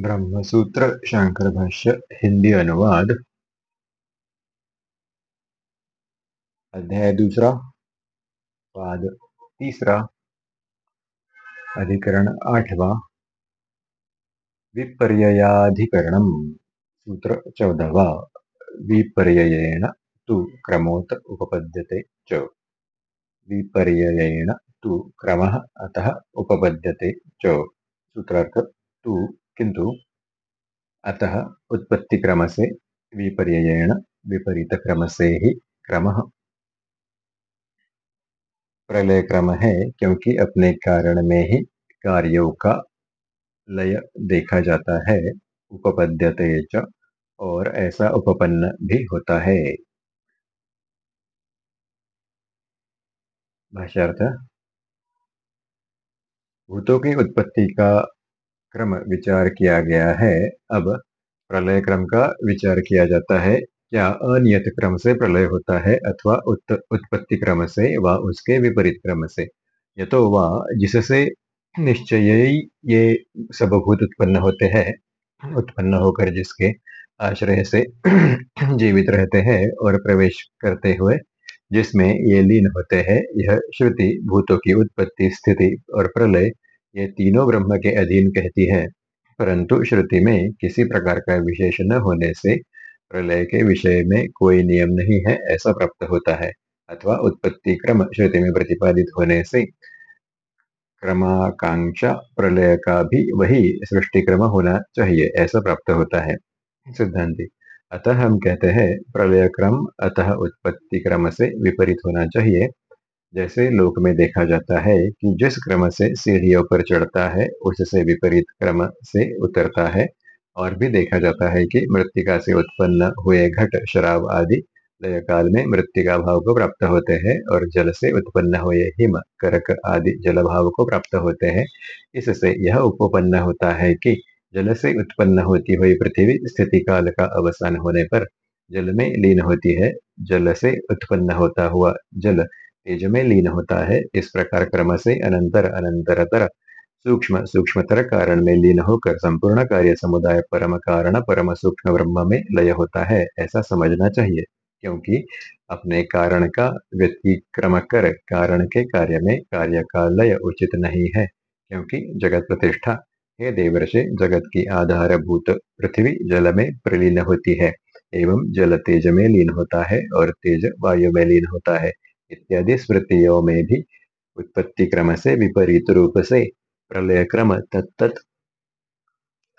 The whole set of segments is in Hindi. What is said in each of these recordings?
ब्रह्मसूत्र शंकर भाष्य हिंदी अनुवाद। अध्याय दूसरा, पाद तीसरा, अधिकरण आठवा। विपर्ययाधिकरणम सूत्र चौदहवा विपर्ययेण तु क्रमोत उपपद्यते च। विपर्ययेण तु क्रमः अतः उपपद्यते च। सूत्रार्थ, तु किंतु अतः उत्पत्ति क्रम से विपर्ययेण विपरीत क्रम। से ही क्रम प्रलय क्रम है क्योंकि अपने कारण में ही कार्यों का लय देखा जाता है, उपपद्यते च, और ऐसा उपपन्न भी होता है। भाष्यार्थ, भूतों की उत्पत्ति का क्रम विचार किया गया है। अब प्रलय क्रम का विचार किया जाता है। क्या अनियत क्रम से प्रलय होता है अथवा उत, उत्पत्ति क्रम से व उसके विपरीत क्रम से? यह तो वह जिससे निश्चय ये सब भूत उत्पन्न होते हैं उत्पन्न होकर जिसके आश्रय से जीवित रहते हैं और प्रवेश करते हुए जिसमें ये लीन होते हैं यह श्रुति भूतों की उत्पत्ति स्थिति और प्रलय ये तीनों ब्रह्म के अधीन कहती है, परंतु श्रुति में किसी प्रकार का विशेष न होने से प्रलय के विषय में कोई नियम नहीं है ऐसा प्राप्त होता है, अथवा उत्पत्ति क्रम श्रुति में प्रतिपादित होने से क्रमाकांक्षा प्रलय का भी वही सृष्टि क्रम होना चाहिए ऐसा प्राप्त होता है। सिद्धांति, अतः हम कहते हैं प्रलय क्रम अतः उत्पत्ति क्रम से विपरीत होना चाहिए जैसे लोक में देखा जाता है कि जिस क्रम से सीढ़ियों पर चढ़ता है, उससे विपरीत क्रम से उतरता है। और भी देखा जाता है कि मृतिका से उत्पन्न हुए घट, शराब आदि लय काल में मृतिका भाव को प्राप्त होते हैं और जल से उत्पन्न हुए हिम, करक आदि जल भाव को प्राप्त होते हैं। इससे यह उपपन्न होता है कि जल से उत्पन्न होती हुई पृथ्वी स्थिति काल का अवसान होने पर जल में लीन होती है। जल से उत्पन्न होता हुआ जल तेज में लीन होता है। इस प्रकार क्रम से अनंतर अनंतर अनंतरतर, सूक्ष्म, सूक्ष्मतर कारण में लीन होकर संपूर्ण कार्य समुदाय परम कारण, परम सूक्ष्म ब्रह्म में लय होता है। ऐसा समझना चाहिए, क्योंकि अपने कारण का व्यतिक्रम कर कारण के कार्य में कार्य का लय उचित नहीं है, क्योंकि जगत प्रतिष्ठा, हे देवर्षि, जगत की आधारभूत पृथ्वी जल में प्रलीन होती है, एवं जल तेज में लीन होता है और तेज वायु में लीन होता है। इत्यादि स्मृतियों में भी उत्पत्ति क्रम से विपरीत रूप से प्रलय क्रम तत्त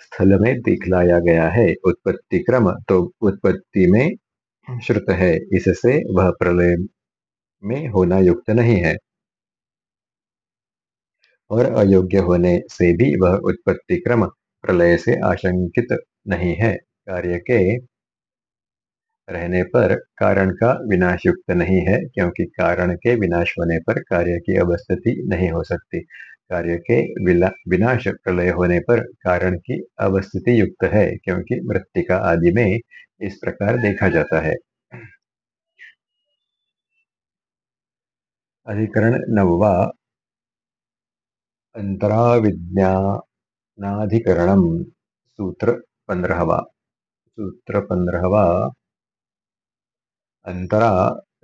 स्थल में दिखलाया गया है। उत्पत्ति क्रम तो उत्पत्ति में श्रुत है। इससे वह प्रलय में होना युक्त नहीं है। और अयोग्य होने से भी वह उत्पत्ति क्रम प्रलय से आशंकित नहीं है। कार्य के रहने पर कारण का विनाश युक्त नहीं है, क्योंकि कारण के विनाश होने पर कार्य की अवस्थिति नहीं हो सकती। कार्य के विनाश प्रलय होने पर कारण की अवस्थिति युक्त है, क्योंकि मृतिका आदि में इस प्रकार देखा जाता है। अधिकरण नववा अंतराविज्ञानाधिकरणम सूत्र पंद्रहवा। सूत्र पंद्रहवा अंतरा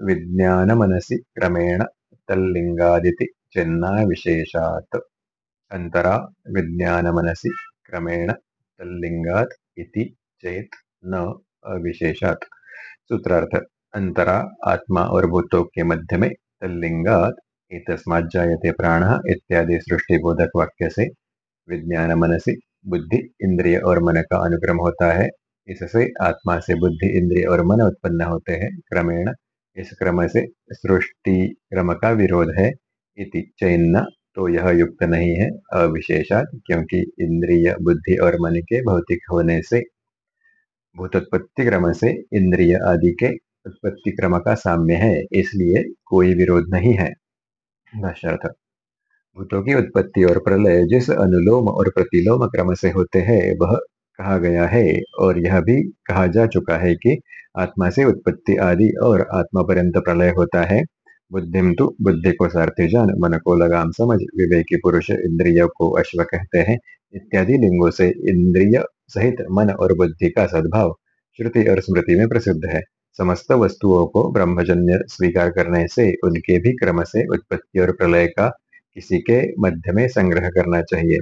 विज्ञान मनसी क्रमेण तल्लिंगादिति चिन्ना विशेषात। अंतरा विज्ञान मनसी क्रमेण इति चेत न अविशेषात। सूत्रार्थ अंतरा आत्मा और भूतों के मध्य में तल्लिंगात जायते प्राण इत्यादि सृष्टि बोधक वाक्य से विज्ञान मनसी बुद्धि, इंद्रिय और मन का अनुक्रम होता है। इससे आत्मा से बुद्धि, इंद्रिय और मन उत्पन्न होते हैं। क्रमेण इस क्रम से सृष्टि क्रम का विरोध है इति चैन्न। तो यह युक्त नहीं है, अविशेषात, क्योंकि इंद्रिय, बुद्धि और मन के भौतिक होने से, भूतोत्पत्ति क्रम से इंद्रिय आदि के उत्पत्ति क्रम का साम्य है, इसलिए कोई विरोध नहीं है। भूतों की उत्पत्ति और प्रलय जिस अनुलोम और प्रतिलोम क्रम से होते हैं, वह कहा गया है और यह भी कहा जा चुका है कि आत्मा से उत्पत्ति आदि और आत्मा पर्यंत प्रलय होता है। बुद्धिम तो बुद्धि को सारथी जान, मन को लगाम समझ, विवेकी पुरुष इंद्रियों को अश्व कहते हैं, इत्यादि लिंगों से इंद्रिय सहित मन और बुद्धि का सद्भाव श्रुति और स्मृति में प्रसिद्ध है। समस्त वस्तुओं को ब्रह्मजन्य स्वीकार करने से उनके भी क्रम से उत्पत्ति और प्रलय का किसी के मध्य में संग्रह करना चाहिए।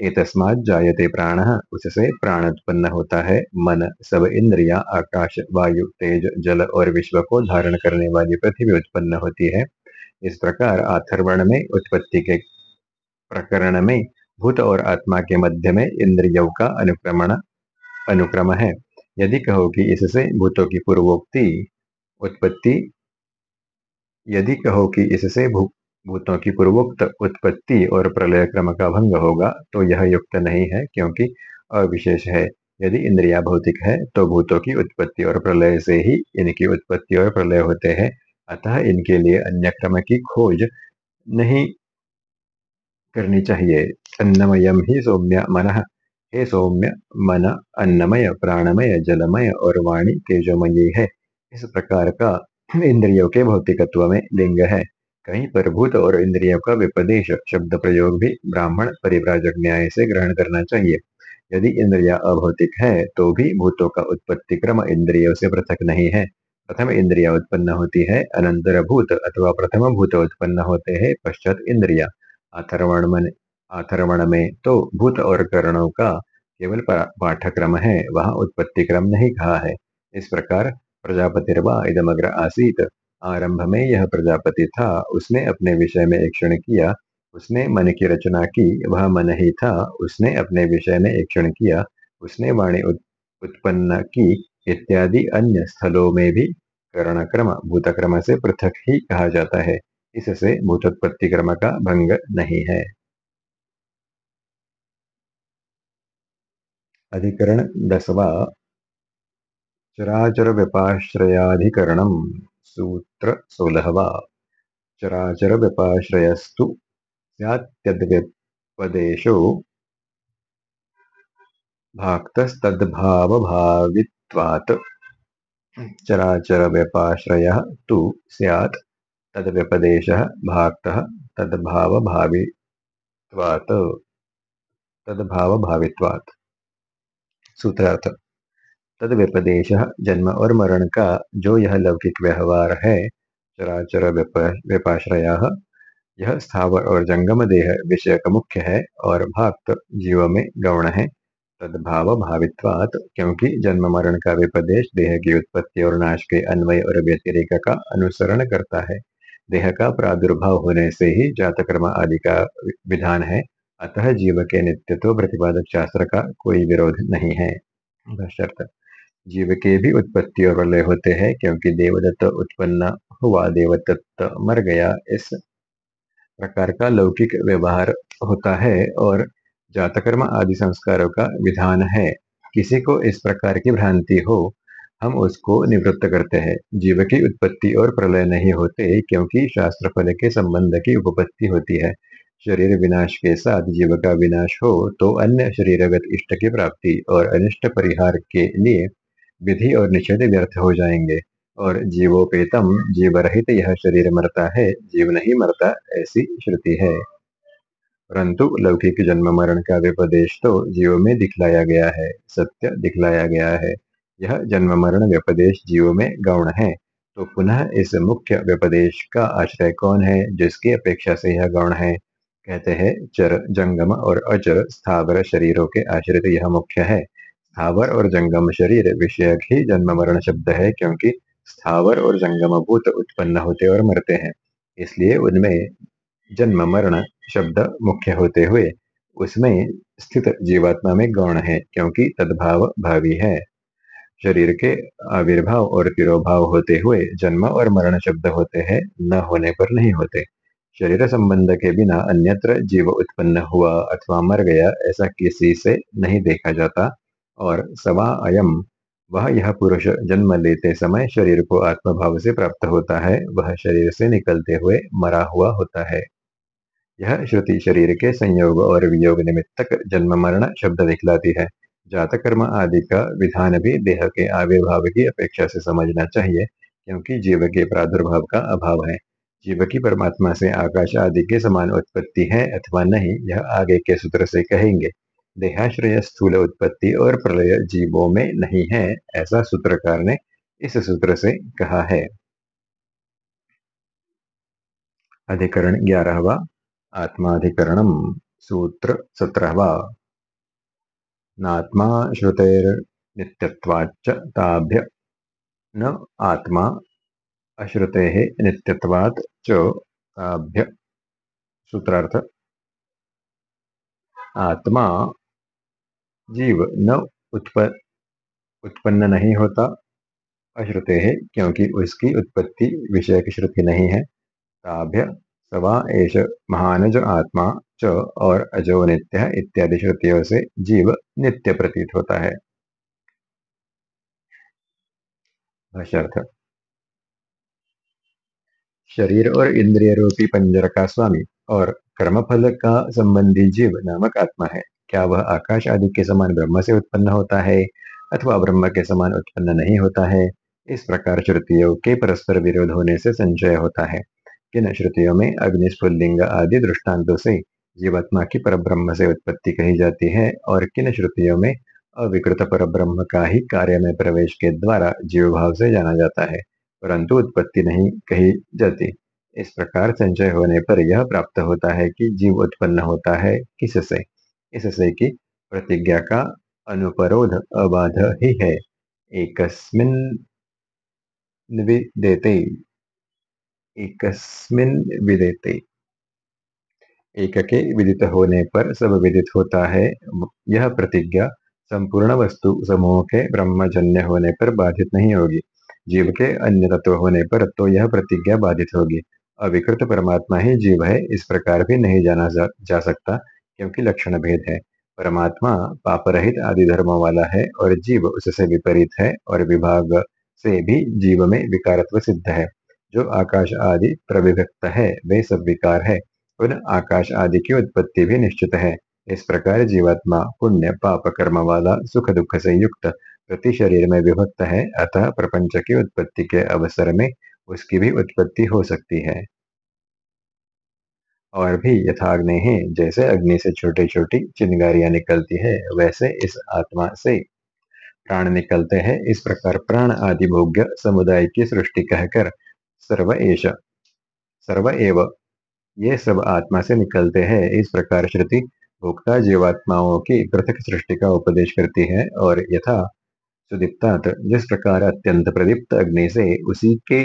एतस्मात् जायते प्राण उससे प्राण उत्पन्न होता है। मन, सब इंद्रिया, आकाश, वायु, तेज, जल और विश्व को धारण करने वाली पृथ्वी उत्पन्न होती है। इस प्रकार आथर्वण में, उत्पत्ति के प्रकरण में, भूत और आत्मा के मध्य में इंद्रियों का अनुक्रमण, अनुक्रम है। यदि कहो कि इससे भूतों की पूर्वोक्ति उत्पत्ति, यदि कहो कि इससे भूतों की पूर्वोक्त उत्पत्ति और प्रलय क्रम का भंग होगा तो यह युक्त नहीं है क्योंकि अविशेष है। यदि इंद्रिया भौतिक है तो भूतों की उत्पत्ति और प्रलय से ही इनकी उत्पत्ति और प्रलय होते हैं। अतः इनके लिए अन्य क्रम की खोज नहीं करनी चाहिए। अन्नमयम ही सौम्य मन, हे सौम्य मन, अन्नमय, प्राणमय, जलमय और वाणी तेजोमयी है। इस प्रकार का इंद्रियों के भौतिकत्व में लिंग है। कहीं पर भूत और इंद्रियों का विपदेश शब्द प्रयोग भी ब्राह्मण परिव्राजक न्याय से ग्रहण करना चाहिए। यदि इंद्रिया अभौतिक है तो भी भूतों का उत्पत्ति क्रम इंद्रियों से पृथक नहीं है। प्रथम इंद्रिया उत्पन्न होती है, अनंतर भूत अथवा प्रथम भूत उत्पन्न होते हैं, पश्चात इंद्रिया। अथर्वण में अथर्वण में तो भूत और करणों का केवल पाठक्रम है, वह उत्पत्ति क्रम नहीं कहा है। इस प्रकार प्रजापतिर्वा इदमग्र आसीत। आरंभ में यह प्रजापति था। उसने अपने विषय में एक क्षण किया। उसने मन की रचना की, वह मन ही था। उसने अपने विषय में एक क्षण किया। उसने वाणी उत्पन्न की इत्यादि अन्य स्थलों में भी करण क्रम भूतक्रम से पृथक ही कहा जाता है। इससे भूतोत्पत्ति क्रम का भंग नहीं है। अधिकरण दसवा। चराचर व्यपाश्रयाधिकरण सूत्र सोलहवा चराचर व्यपाश्रयस्तु स्यात्तद्व्यपदेशो भाक्तस्तद्भावभावित्वात्। चराचर व्यपाश्रयः तु स्यात् तद्व्यपदेशः भाक्तः, तद्भावभावित्वात्। तद्भावभावित्वात्। सूत्रार्थ। तद व्यपदेश जन्म और मरण का जो यह लौकिक व्यवहार है, चराचर व्यपाश्रय यह स्थावर और जंगम देह विषय का मुख्य है और भक्त जीव में गौण है। तदभाव भावित्वात, क्योंकि जन्म मरण का विपदेश देह की उत्पत्ति और नाश के अन्वय और व्यतिरिक का अनुसरण करता है। देह का प्रादुर्भाव होने से ही जातकर्म आदि का विधान है। अतः जीव के नित्यत्व प्रतिपादक शास्त्र का कोई विरोध नहीं है। जीव के भी उत्पत्ति और प्रलय होते हैं, क्योंकि देवदत्त उत्पन्न हुआ, देवदत्त मर गया। इस प्रकार का लौकिक व्यवहार होता है और जातकर्म आदि संस्कारों का विधान है। किसी को इस प्रकार की भ्रांति हो, हम उसको निवृत्त करते हैं। जीव की उत्पत्ति और प्रलय नहीं होते, क्योंकि शास्त्र फल के संबंध की उपपत्ति होती है। शरीर विनाश के साथ जीव का विनाश हो तो अन्य शरीरगत इष्ट की प्राप्ति और अनिष्ट परिहार के लिए विधि और निषेध व्यर्थ हो जाएँगे। और जीवोपेतम जीव रहित यह शरीर मरता है, जीव नहीं मरता ऐसी श्रुति है। परंतु लौकिक जन्म मरण का व्यपदेश तो जीव में दिखलाया गया है, सत्य दिखलाया गया है। यह जन्म मरण व्यपदेश जीव में गौण है। तो पुनः इस मुख्य व्यपदेश का आश्रय कौन है, जिसकी अपेक्षा से यह गौण है? कहते हैं चर जंगम और अचर स्थावर शरीरों के आश्रित यह मुख्य है। स्थावर और जंगम शरीर विषय ही जन्म मरण शब्द है, क्योंकि स्थावर और जंगम भूत उत्पन्न होते और मरते हैं। इसलिए उनमें जन्म मरण शब्द मुख्य होते हुए उसमें स्थित जीवात्मा में गौण है, क्योंकि तद्भाव भावी है। शरीर के आविर्भाव और तिरोभाव होते हुए जन्म और मरण शब्द होते हैं, न होने पर नहीं होते। शरीर संबंध के बिना अन्यत्र जीव उत्पन्न हुआ अथवा मर गया ऐसा किसी से नहीं देखा जाता। और सवा अयम, वह यह पुरुष जन्म लेते समय शरीर को आत्मभाव से प्राप्त होता है। वह शरीर से निकलते हुए मरा हुआ होता है। यह श्रुति शरीर के संयोग और वियोग निमित्तक जन्म मरण शब्द दिखलाती है, जात कर्म आदि का विधान भी देह के आविर्भाव की अपेक्षा से समझना चाहिए, क्योंकि जीव के प्रादुर्भाव का अभाव है। जीव की परमात्मा से आकाश आदि के समान उत्पत्ति है अथवा नहीं, यह आगे के सूत्र से कहेंगे। देहाश्रय स्थूल उत्पत्ति और प्रलय जीवों में नहीं है, ऐसा सूत्रकार ने इस सूत्र से कहा है। अधिकरण ग्यारहवा, आत्माधिकरणम, सूत्र सत्रहवा। नात्मा श्रुतेर्नित्यत्वाच्च ताभ्य, न आत्मा अश्रुते नित्यत्वात् च ताभ्य। सूत्रार्थ, आत्मा जीव न उत्पन्न उत्पन्न नहीं होता, अश्रुते है, क्योंकि उसकी उत्पत्ति विषय की श्रुति नहीं है। ताभ्य सवा एष महानज आत्मा च और अजो नित्य इत्यादि श्रुतियों से जीव नित्य प्रतीत होता है। शरीर और इंद्रिय रूपी पंजर का स्वामी और कर्मफल का संबंधी जीव नामक आत्मा है। क्या वह आकाश आदि के समान ब्रह्म से उत्पन्न होता है अथवा ब्रह्म के समान उत्पन्न नहीं होता है? इस प्रकार श्रुतियों के परस्पर विरोध होने से संचय होता है। किन श्रुतियों में अग्निस्फुल्लिंग आदि दृष्टांतों से जीवात्मा की परब्रह्म से उत्पत्ति कही जाती है और किन श्रुतियों में अविकृत परब्रह्म का ही कार्य में प्रवेश के द्वारा जीव भाव से जाना जाता है, परंतु उत्पत्ति नहीं कही जाती? इस प्रकार संचय होने पर यह प्राप्त होता है कि जीव उत्पन्न होता है किससे? इससे कि प्रतिज्ञा का अनुपरोध अबाध ही है। एकस्मिन विदेते। एकस्मिन विदेते। एक के विदित होने पर सब विदित होता है। यह प्रतिज्ञा संपूर्ण वस्तु समूह के ब्रह्मजन्य होने पर बाधित नहीं होगी। जीव के अन्य तत्व होने पर तो यह प्रतिज्ञा बाधित होगी। अविकृत परमात्मा ही जीव है इस प्रकार भी नहीं जाना जा, जा सकता। क्योंकि लक्षण भेद है। परमात्मा पाप रहित आदि धर्मों वाला है और जीव उससे विपरीत है और विभाग से भी जीव में विकारत्व सिद्ध है। जो आकाश आदि प्रविभक्त है, वे सब विकार है। उन आकाश आदि की उत्पत्ति भी निश्चित है। इस प्रकार जीवात्मा पुण्य, पाप कर्म वाला सुख दुख से युक्त, प्रति शरीर में विभक्त है। अतः प्रपंच की उत्पत्ति के अवसर में उसकी भी उत्पत्ति हो सकती है। और भी यथाग्नि है, जैसे अग्नि से छोटी छोटी चिंगारियाँ निकलती है, वैसे इस आत्मा से प्राण निकलते हैं। इस प्रकार प्राण आदि भोग्य समुदाय की सृष्टि कहकर सर्व एश सर्व एव, ये सब आत्मा से निकलते हैं। इस प्रकार श्रुति भोक्ता जीवात्माओं की पृथक सृष्टि का उपदेश करती है और यथा सुदीप्तात, जिस प्रकार अत्यंत प्रदीप्त अग्नि से उसी के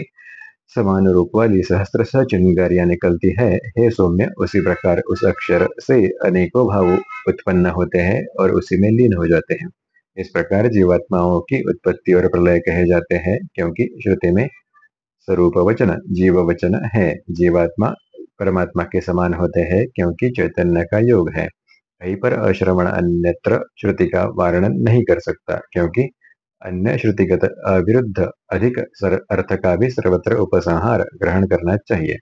समान रूप वाली सहस्त्र स चिंगारियाँ निकलती है। हे सौम्य, उसी प्रकार उस अक्षर से अनेकों भाव उत्पन्न होते हैं और उसी में लीन हो जाते हैं। इस प्रकार जीवात्माओं की उत्पत्ति और प्रलय कहे जाते हैं, क्योंकि श्रुति में स्वरूप वचन जीव वचन है। जीवात्मा परमात्मा के समान होते हैं, क्योंकि चैतन्य का योग है। कहीं पर अश्रवण अन्यत्र श्रुति का वारण नहीं कर सकता, क्योंकि अन्य श्रुतिगत अविरुद्ध अधिक अर्थ का भी सर्वत्र उपसंहार ग्रहण करना चाहिए।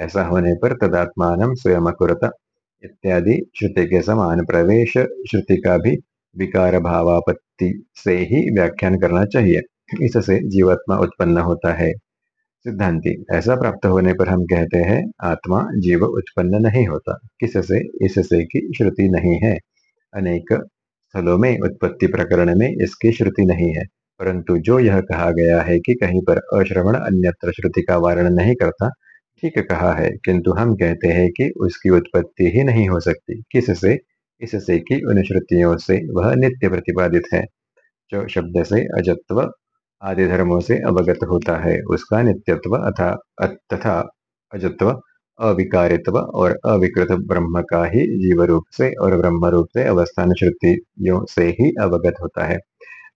ऐसा होने पर तदात्मान स्वयं कुरत इत्यादि श्रुति के समान प्रवेश श्रुति का भी विकार भावापत्ति से ही व्याख्यान करना चाहिए। इससे जीवात्मा उत्पन्न होता है। सिद्धांति, ऐसा प्राप्त होने पर हम कहते हैं, आत्मा जीव उत्पन्न नहीं होता। किससे? इससे की श्रुति नहीं है। अनेक स्थलों में, उत्पत्ति प्रकरण में इसकी श्रुति नहीं है। परंतु जो यह कहा गया है कि कहीं पर अश्रवण अन्यत्र श्रुति का वारण नहीं करता, ठीक कहा है। किंतु हम कहते हैं कि उसकी उत्पत्ति ही नहीं हो सकती। किससे? इससे कि उन श्रुतियों से वह नित्य प्रतिपादित है। जो शब्द से अजत्व आदि धर्मों से अवगत होता है, उसका नित्यत्व अथा तथा अजत्व अविकारित्व और अविकृत ब्रह्म का ही जीव रूप से और ब्रह्म रूप से अवस्थान श्रुतियों से ही अवगत होता है।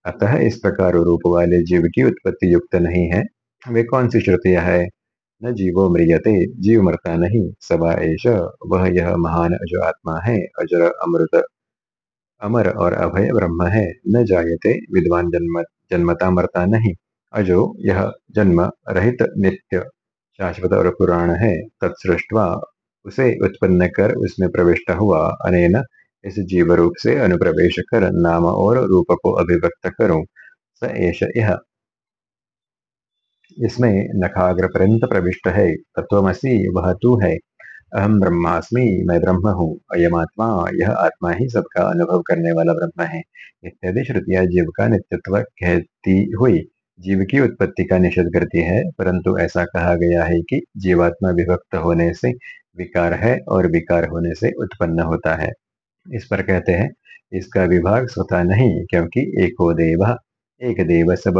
अतः इस प्रकार रूप वाले जीव की उत्पत्ति युक्त नहीं है। वे कौन सी श्रुतियाँ है? न जीवो मृियते जीव मरता नहीं सभा एश वह यह महान जो आत्मा है, अजर अमृत, अमर और अभय ब्रह्म है। न जायते, विद्वान जन्म, जन्मता मरता नहीं। अजो यह जन्म रहित नित्य शाश्वत और पुराण है। तत्सृष्टवा उसे उत्पन्न कर उसमें प्रविष्ट हुआ। अनेन इस जीव रूप से अनुप्रवेश कर नाम और रूप को अभिव्यक्त करो। स एष यह इसमें नखाग्र पर्यंत प्रविष्ट है। तत्वमसी वह तू है। अहम ब्रह्मास्मि, मैं ब्रह्म हूँ। अयम आत्मा यह आत्मा ही सबका अनुभव करने वाला ब्रह्म है। इत्यादि श्रुतियाँ जीव का नित्यत्व कहती हुई जीव की उत्पत्ति का निषेध करती है, परंतु ऐसा कहा गया है कि जीवात्मा विभक्त होने से विकार है और विकार होने से उत्पन्न होता है। इस पर कहते हैं, इसका विभाग स्वतः नहीं, क्योंकि एको देव, एक देव सब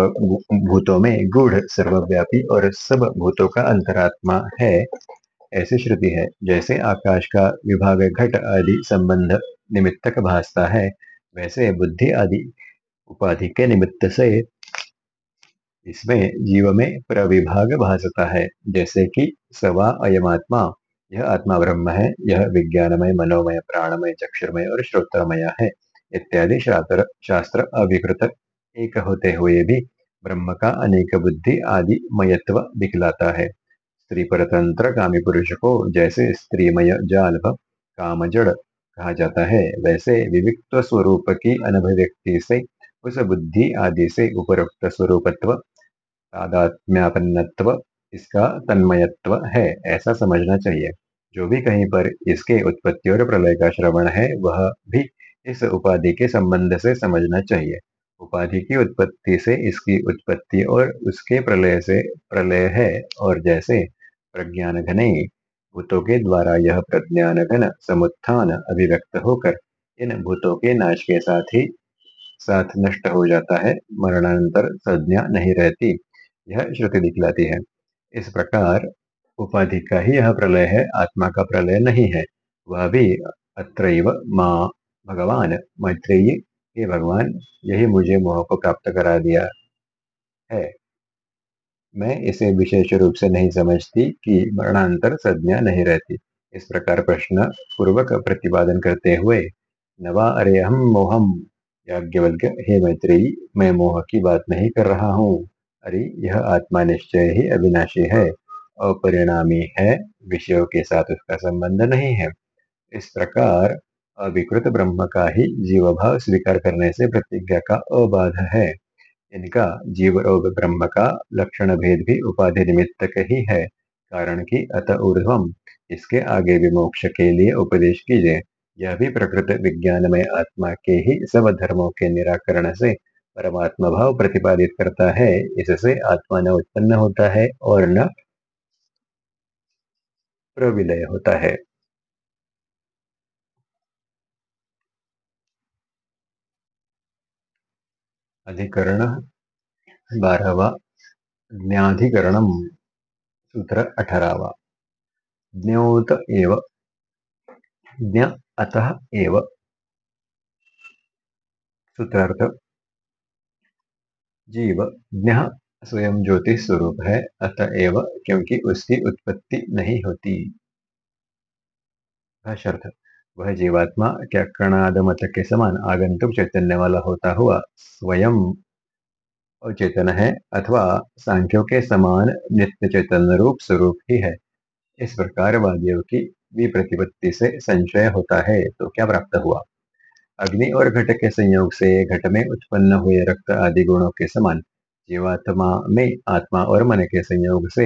भूतों में गूढ़, सर्वव्यापी और सब भूतों का अंतरात्मा है। ऐसी श्रुति है, जैसे आकाश का विभाग घट आदि संबंध निमित्तक भासता है, वैसे बुद्धि आदि उपाधि के निमित्त से इसमें जीव में प्रविभाग भासता है, जैसे कि सवा अयमात्मा। यह आत्मा ब्रह्म है, यह विज्ञानमय, मनोमय, प्राणमय, चक्षुरमय और श्रोत्रमय है, इत्यादि शास्त्र शास्त्र अभिकृत एक होते हुए भी ब्रह्म का अनेक बुद्धि आदि मयत्व दिखलाता है। स्त्री परतंत्र कामी पुरुष को जैसे स्त्रीमय जाल काम जड़ कहा जाता है, वैसे विविक्त स्वरूप की अनभिव्यक्ति से उस बुद्धि आदि से उपरोक्त स्वरूपत्व तादात्म्यापन्नत्व इसका तन्मयत्व है, ऐसा समझना चाहिए। जो भी कहीं पर इसके उत्पत्ति और प्रलय का श्रवण है, वह भी इस उपाधि के संबंध से समझना चाहिए। उपाधि की उत्पत्ति से इसकी उत्पत्ति और उसके प्रलय से प्रलय है, और जैसे प्रज्ञान घने भूतों के द्वारा यह प्रज्ञान घन समुत्थान अभिव्यक्त होकर इन भूतों के नाश के साथ ही साथ नष्ट हो जाता है, मरणानंतर संज्ञा नहीं रहती। यह श्रुति दिखलाती है। इस प्रकार उपाधि का ही यह प्रलय है, आत्मा का प्रलय नहीं है। वह भी अत्रैव माँ भगवान, मैत्रेयी हे भगवान, यही मुझे मोह को प्राप्त करा दिया है। मैं इसे विशेष रूप से नहीं समझती कि मरणांतर संज्ञा नहीं रहती। इस प्रकार प्रश्न पूर्वक प्रतिपादन करते हुए, नवा अरे हम मोहम याज्ञवल्क्य, हे मैत्रेयी, मैं मोह की बात नहीं कर रहा हूँ। अरे, यह आत्मा निश्चय ही अविनाशी है, अपरिणामी है, विषयों के साथ उसका संबंध नहीं है। इस प्रकार अविकृत ब्रह्म का ही जीव भाव स्वीकार करने से प्रतिज्ञा का अबाध है। इनका जीव और ब्रह्म का लक्षण भेद भी उपाधि निमित्त ही है, कारण कि अत ऊर्धम इसके आगे भी मोक्ष के लिए उपदेश कीजिए। यह भी प्रकृत विज्ञान में आत्मा के ही सब धर्मों के निराकरण से परमात्मा भाव प्रतिपादित करता है, इससे आत्मा न उत्पन्न होता है और न प्रविलय होता है। अधिकरण बारहवा ज्ञाधिकरण सूत्र अठारहवा। ज्ञोत एव, ज्ञ अतः एव। सूत्रार्थ जीव ज्ञ स्वयं ज्योति स्वरूप है अतएव क्योंकि उसकी उत्पत्ति नहीं होती। भाष्यर्थ वह जीवात्मा क्या कणादमत के समान आगंतुक चैतन्य वाला होता हुआ स्वयं अचेतन है अथवा सांख्यों के समान नित्य चैतन्य रूप स्वरूप ही है। इस प्रकार वादियों की विप्रतिपत्ति से संशय होता है तो क्या प्राप्त हुआ? अग्नि और घट के संयोग से घट में उत्पन्न हुए रक्त आदि गुणों के समान जीवात्मा में आत्मा और मन के संयोग से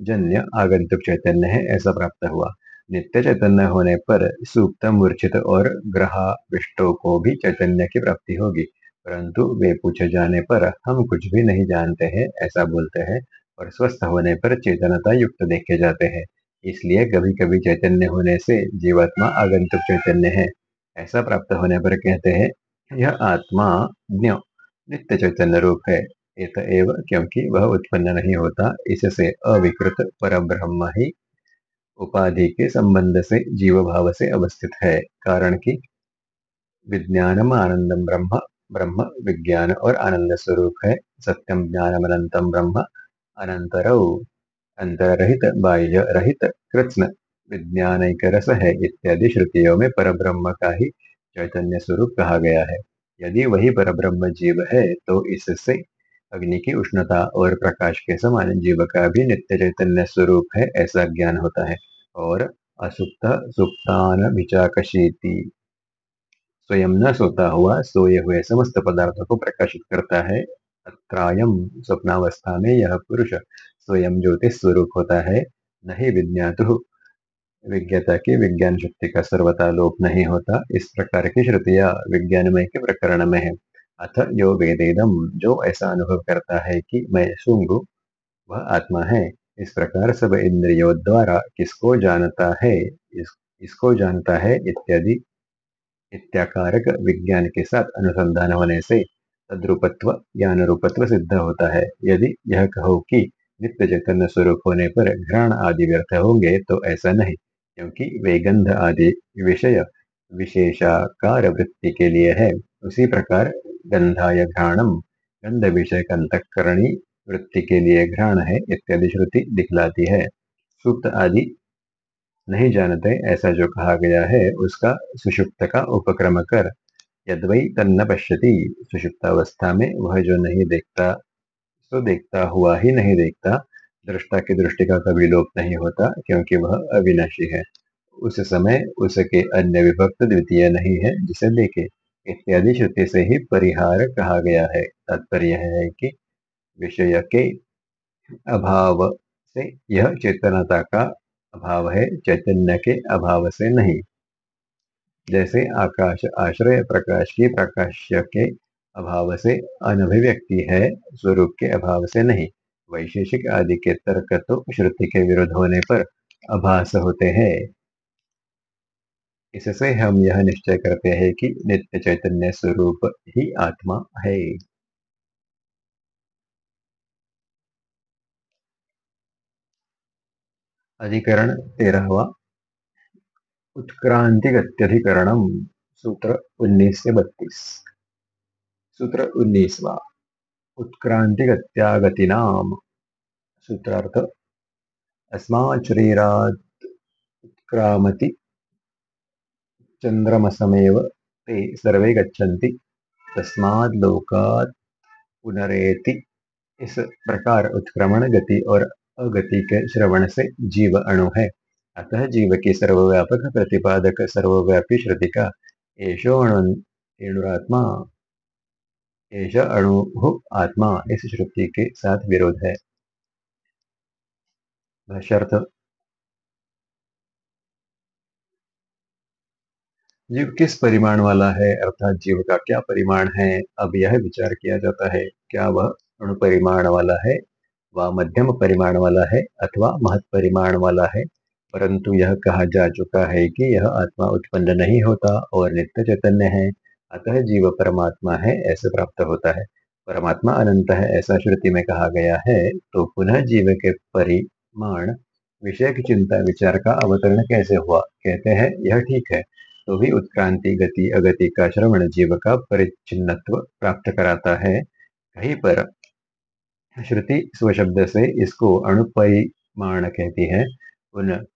जन्य आगंतुक चैतन्य है, ऐसा प्राप्त हुआ। नित्य चैतन्य होने पर सूक्त, मूर्छित और ग्रहाविष्टों को भी चैतन्य की प्राप्ति होगी, परंतु वे पूछे जाने पर हम कुछ भी नहीं जानते हैं, ऐसा बोलते हैं और स्वस्थ होने पर चेतनता युक्त देखे जाते हैं। इसलिए कभी कभी चैतन्य होने से जीवात्मा आगंतुक चैतन्य है। ऐसा प्राप्त होने पर कहते हैं, यह आत्मा ज्ञ, नित्य चैतन्य रूप है। एव, क्योंकि वह उत्पन्न नहीं होता, इससे अविकृत पर ब्रह्म ही उपाधि के संबंध से जीव भाव से अवस्थित है। कारण कि विज्ञानम आनंदम ब्रह्म ब्रह्म विज्ञान और आनंद स्वरूप है। सत्यम ज्ञानम अनंतम ब्रह्म, अनंतर अंतर रहित बाह्य रहित कृष्ण विज्ञान रस है इत्यादि श्रुतियों में पर ब्रह्म का ही चैतन्य स्वरूप कहा गया है। यदि वही पर ब्रह्म जीव है तो इससे अग्नि की उष्णता और प्रकाश के समान जीव का भी नित्य चैतन्य स्वरूप है, ऐसा ज्ञान होता है। और असुप्त सुप्तान विचाकशीति। स्वयं न सोता हुआ सोए हुए समस्त पदार्थों को प्रकाशित करता है। अत्रायम स्वप्नावस्था में यह पुरुष स्वयं ज्योतिष स्वरूप होता है। नहीं विज्ञातु विज्ञता की विज्ञान शक्ति का सर्वथा लोप नहीं होता। इस प्रकार की श्रुतियाँ विज्ञानमय के प्रकरण में है। अथ यो वेदेदम जो ऐसा अनुभव करता है कि मैं सूंग वह आत्मा है। इस प्रकार सब इंद्रियों द्वारा किसको जानता है इस, इसको जानता है इत्यादि इत्याकारक विज्ञान के साथ अनुसंधान होने से तद्रुपत्व या अनुरूपत्व सिद्ध होता है। यदि यह कहो कि नित्य चैतन्य स्वरूप होने पर घ्राण आदि व्यर्थ होंगे तो ऐसा नहीं। क्योंकि वे गंध आदि विषय विशेषाकार वृत्ति के लिए है। उसी प्रकार गंधाय घ्राणम, गंध विषय अंतकरणी वृत्ति के लिए घ्राण है इत्यादि श्रुति दिखलाती है। सुप्त आदि नहीं जानते, ऐसा जो कहा गया है, उसका सुषुप्त का उपक्रम कर। यदवै तन्न पश्यति, सुषुप्तावस्था में वह जो नहीं देखता, सो देखता हुआ ही नहीं देखता। दृष्टा की दृष्टि का कभी लोप नहीं होता, क्योंकि वह अविनाशी है। उस समय उसके अन्य विभक्त द्वितीय नहीं है, जिसे देखे। इत्यादि श्रुति से ही परिहार कहा गया है। तात्पर्य है कि विषय के अभाव से यह चेतनता का अभाव है, चैतन्य के अभाव से नहीं। जैसे आकाश आश्रय प्रकाश की प्रकाश के अभाव से अनभिव्यक्ति है, स्वरूप के अभाव से नहीं। वैशेषिक आदि के तर्क तो श्रुति के विरुद्ध होने पर अभास होते हैं। इससे हम यह निश्चय करते हैं कि नित्य चैतन्य स्वरूप ही आत्मा है। अधिकरण तेरहवा उत्क्रांतिगत्यधिकरण सूत्र उन्नीस से बत्तीस। सूत्र उन्नीसवा। उत्क्रांतिगत्यागतिनाम। सूत्रार्थ अस्मात् शरीरात् उत्क्रामति चंद्रमसमेव ते सर्वे गच्छन्ति। तस्माद् लोकात् पुनरेति इस प्रकार उत्क्रमण गति और अगति के श्रवण से जीव अणु है। अतः जीव की सर्वव्यापक प्रतिपादक, सर्वव्यापी श्रुति का एशो अणुरात्मा अणु आत्मा, इस श्रुति के साथ विरोध है। जीव किस परिमाण वाला है? अर्थात जीव का क्या परिमाण है? अब यह विचार किया जाता है, क्या वह अणु परिमाण वाला है, व मध्यम परिमाण वाला है, अथवा महत परिमाण वाला है? परंतु यह कहा जा चुका है कि यह आत्मा उत्पन्न नहीं होता और नित्य चैतन्य है। अतः जीव परमात्मा है, ऐसे प्राप्त होता है। परमात्मा अनंत है, ऐसा श्रुति में कहा गया है। तो पुनः जीव के परिमाण, विषय की चिंता, विचार का अवतरण कैसे हुआ? कहते हैं, यह ठीक है। तो भी उत्क्रांति, गति, अगति का श्रवण जीव का परिचिन्नत्व प्राप्त कराता है। कहीं पर श्रुति स्वशब्द से इसको अणुपरिमाण कहती है। उन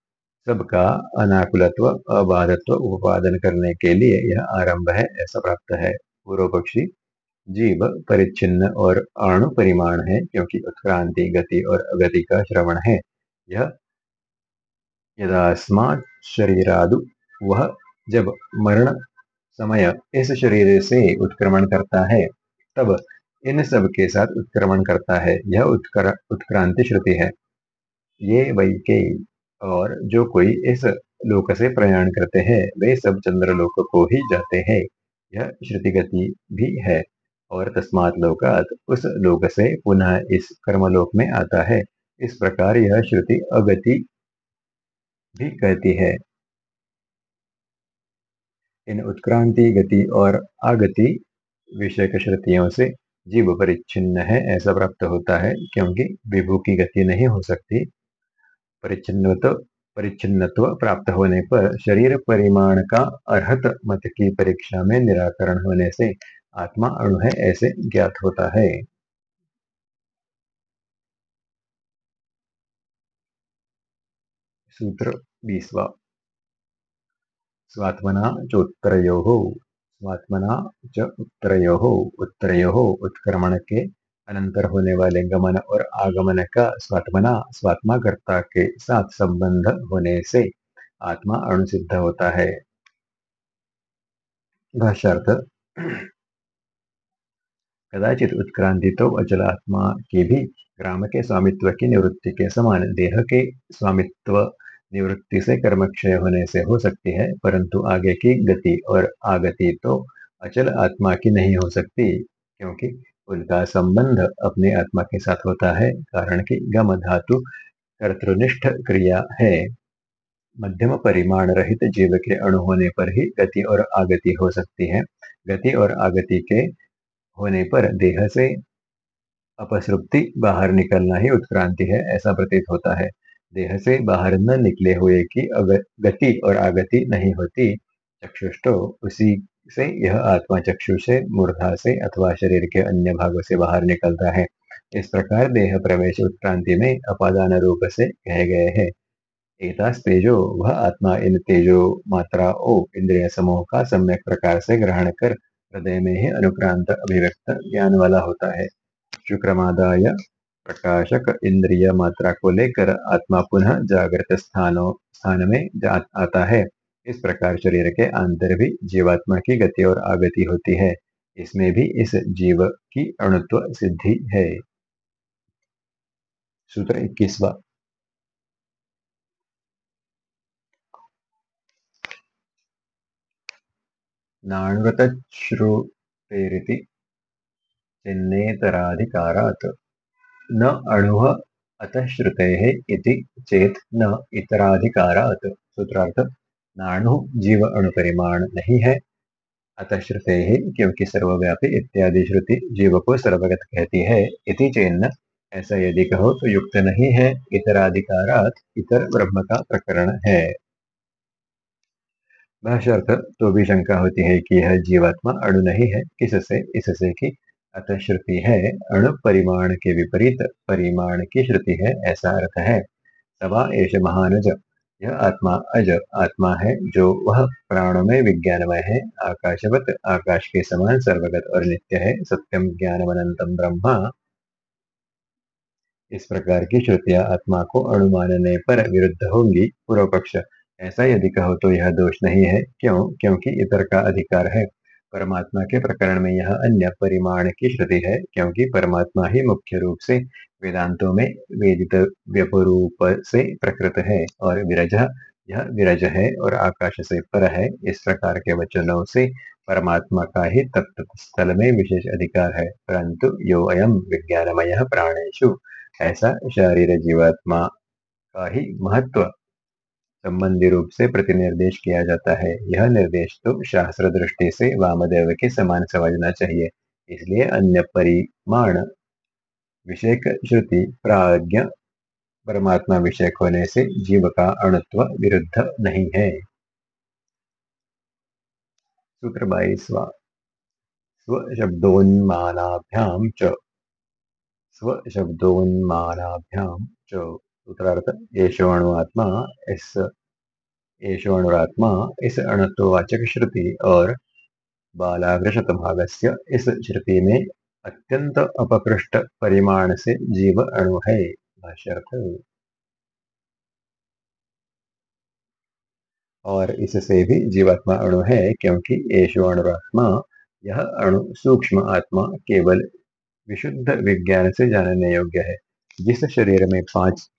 सबका अनाकुलत्व, अबाधत्व, उपादन करने के लिए यह आरंभ है, ऐसा प्राप्त है। पूर्व पक्षी जीव परिच्छिन्न और अणु परिमाण है, क्योंकि उत्क्रांति, गति और अगति का श्रवण है। यह यदास्मात् शरीरादु, वह जब मरण समय इस शरीर से उत्क्रमण करता है, तब इन सब के साथ उत्क्रमण करता है। यह उत्कर, उत्क्रांति श्रुति है। ये वही के और जो कोई इस लोक से प्रयाण करते हैं, वे सब चंद्रलोक को ही जाते हैं। यह श्रुति गति भी है और तस्मात लोकात उस लोक से पुनः इस कर्मलोक में आता है। इस प्रकार यह श्रुति अगति भी कहती है। इन उत्क्रांति, गति और आगति विषय श्रुतियों से जीव परिच्छिन्न है, ऐसा प्राप्त होता है, क्योंकि विभू की गति नहीं हो सकती। परिच्छिन्नत्व परिच्छिन्नत्व प्राप्त होने पर शरीर परिमाण का अर्हत मत की परीक्षा में निराकरण होने से आत्मा अणु है ऐसे ज्ञात होता है। सूत्र बीसवा। स्वात्मना चोत्तरयो स्वात्मना च उत्तरयो उत्तरयो उत्क्रमण के अनंतर होने वाले गमन और आगमन का स्वात्मना स्वात्माकर्ता के साथ संबंध होने से आत्मा अणुसिद्ध होता है। भाष्यार्थ, कदाचित उत्क्रांति तो अचल आत्मा की भी ग्राम के स्वामित्व की निवृत्ति के समान देह के स्वामित्व निवृत्ति से कर्म क्षय होने से हो सकती है, परंतु आगे की गति और आगति तो अचल आत्मा की नहीं हो सकती, क्योंकि उनका संबंध अपने आत्मा के साथ होता है, कारण कि गम धातु कर्तृनिष्ठ क्रिया है। मध्यम परिमाण रहित जीव के अणु होने पर ही गति और आगति हो सकती है। गति और आगति के होने पर देह से अपसृप्ति बाहर निकलना ही उत्क्रांति है, ऐसा प्रतीत होता है। देह से बाहर न निकले हुए की गति और आगति नहीं होती, चक्षुष्टो उसी से, यह आत्मा चक्षु से, मूर्धा से अथवा शरीर के अन्य भागों से बाहर निकलता है। इस प्रकार देह प्रवेश उत्क्रांति में अपादान रूप से कहे गए हैं। एतास तेजो, वह आत्मा इन तेजो मात्रा ओ इंद्रिय समूह का सम्यक प्रकार से ग्रहण कर हृदय में ही अनुक्रांत अभिव्यक्त ज्ञान वाला होता है। शुक्रमादाय, प्रकाशक इंद्रिय मात्रा को लेकर आत्मा पुनः जागृत स्थानों, स्थान में आता है। इस प्रकार शरीर के अंदर भी जीवात्मा की गति और आगति होती है। इसमें भी इस जीव की अणुत्व सिद्धि है। सूत्र इक्कीसवा। नाणुरतश्रुतेरिति चिन्नेतराधिकारात् न अणुः अतः श्रुतेः इति चेत न इतराधिकारात्। सूत्रार्थ नाणु जीव अणुपरिमाण नहीं है। अतः श्रुते ही, क्योंकि सर्वव्यापी इत्यादि श्रुति जीव को सर्वगत कहती है, इति चेन्न। ऐसा यदि कहो तो युक्त नहीं है। इतराधिकारात इतर ब्रह्म का प्रकरण है। भाष्यर्थ तो भी शंका होती है कि यह जीवात्मा अणु नहीं है। किससे? इससे कि अतः श्रुति है, अणु परिमाण के विपरीत परिमाण की श्रुति है, ऐसा अर्थ है। सवा एश महानज। यह आत्मा, अज आत्मा है, जो वह प्राणों में विज्ञानमय है। आकाशवत, आकाश के समान सर्वगत और नित्य है। सत्यम ज्ञानवनंतम ब्रह्मा। इस प्रकार की श्रुतियाँ आत्मा को अणुमानने पर विरुद्ध होंगी। पूर्व पक्ष ऐसा यदि कहो तो यह दोष नहीं है। क्यों? क्योंकि इतर का अधिकार है। परमात्मा के प्रकरण में यह अन्य परिमाण की श्रुति है, क्योंकि परमात्मा ही मुख्य रूप से वेदांतों में वेदित व्यपरूप से प्रकृत है और विरज, यह विरज है और आकाश से पर है। इस प्रकार के वचनों से परमात्मा का ही तत्त स्थल में विशेष अधिकार है। परंतु यो अयम विज्ञानमय प्राणेशु ऐसा शरीर जीवात्मा का ही महत्व संबंधी रूप से प्रतिनिर्देश किया जाता है। यह निर्देश तो शास्त्र दृष्टि से वामदेव के समान समझना चाहिए, इसलिए अन्य परिमाण विषय श्रुति प्राज्ञ परमात्मा विषय होने से जीव का अणुत्व विरुद्ध नहीं है सूत्र बाईसवा स्वशब्दोन्मानाभ्याम च स्वशब्दोन्मानाभ्याम च सूत्रार्थ येषु अणुआत्मा इस येषु अणुरात्मा इस अणुत्ववाचक श्रुति और बालाग्रशत भागस्य इस श्रुति में अत्यंत अपकृष्ट परिमाण से जीव अणु है, भाष्यर्थ। और इससे भी जीवात्मा अणु है, क्योंकि येषु अणुरात्मा, यह अणु सूक्ष्म आत्मा केवल विशुद्ध विज्ञान से जानने योग्य है। जिस शरीर में पाँच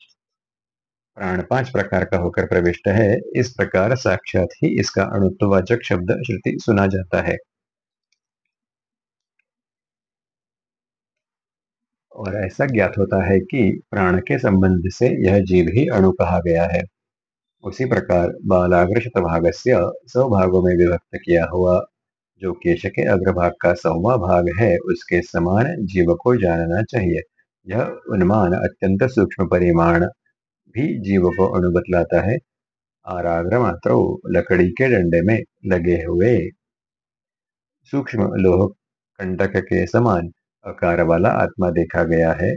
प्राण, पाँच प्रकार का होकर प्रविष्ट है, इस प्रकार साक्षात ही इसका अणुत्ववाचक शब्द श्रुति सुना जाता है। और ऐसा ज्ञात होता है कि प्राण के संबंध से यह जीव ही अणु कहा गया है। उसी प्रकार बालाग्र शतभाग से सौ भागों में विभक्त किया हुआ जो केश के अग्रभाग का सौवा भाग है, उसके समान जीव को जानना चाहिए। यह उन्मान अत्यंत सूक्ष्म परिमाण भी जीव को अणु बतलाता है। आराग्र मात्र लकड़ी के डंडे में लगे हुए सूक्ष्म लोह कंटक के समान आकार वाला आत्मा देखा गया है।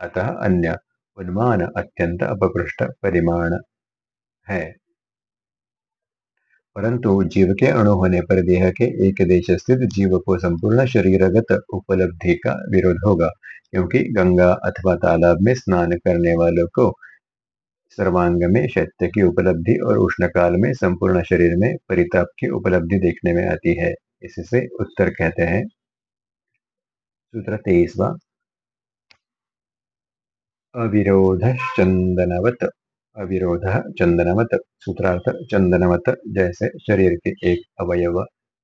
अतः अन्य उन्मान अत्यंत अपकृष्ट परिमाण है। परंतु जीव के अणु होने पर देह के एक देश स्थित जीव को संपूर्ण शरीरगत उपलब्धि का विरोध होगा, क्योंकि गंगा अथवा तालाब में स्नान करने वालों को सर्वांग में शैत्य की उपलब्धि और उष्ण काल में संपूर्ण शरीर में परिताप की उपलब्धि देखने में आती है। इससे उत्तर कहते हैं सूत्र तेईसवा अविरोधश्चंदनवत अविरोध चंदनवत सूत्रार्थ चंदनवत जैसे शरीर के एक अवयव।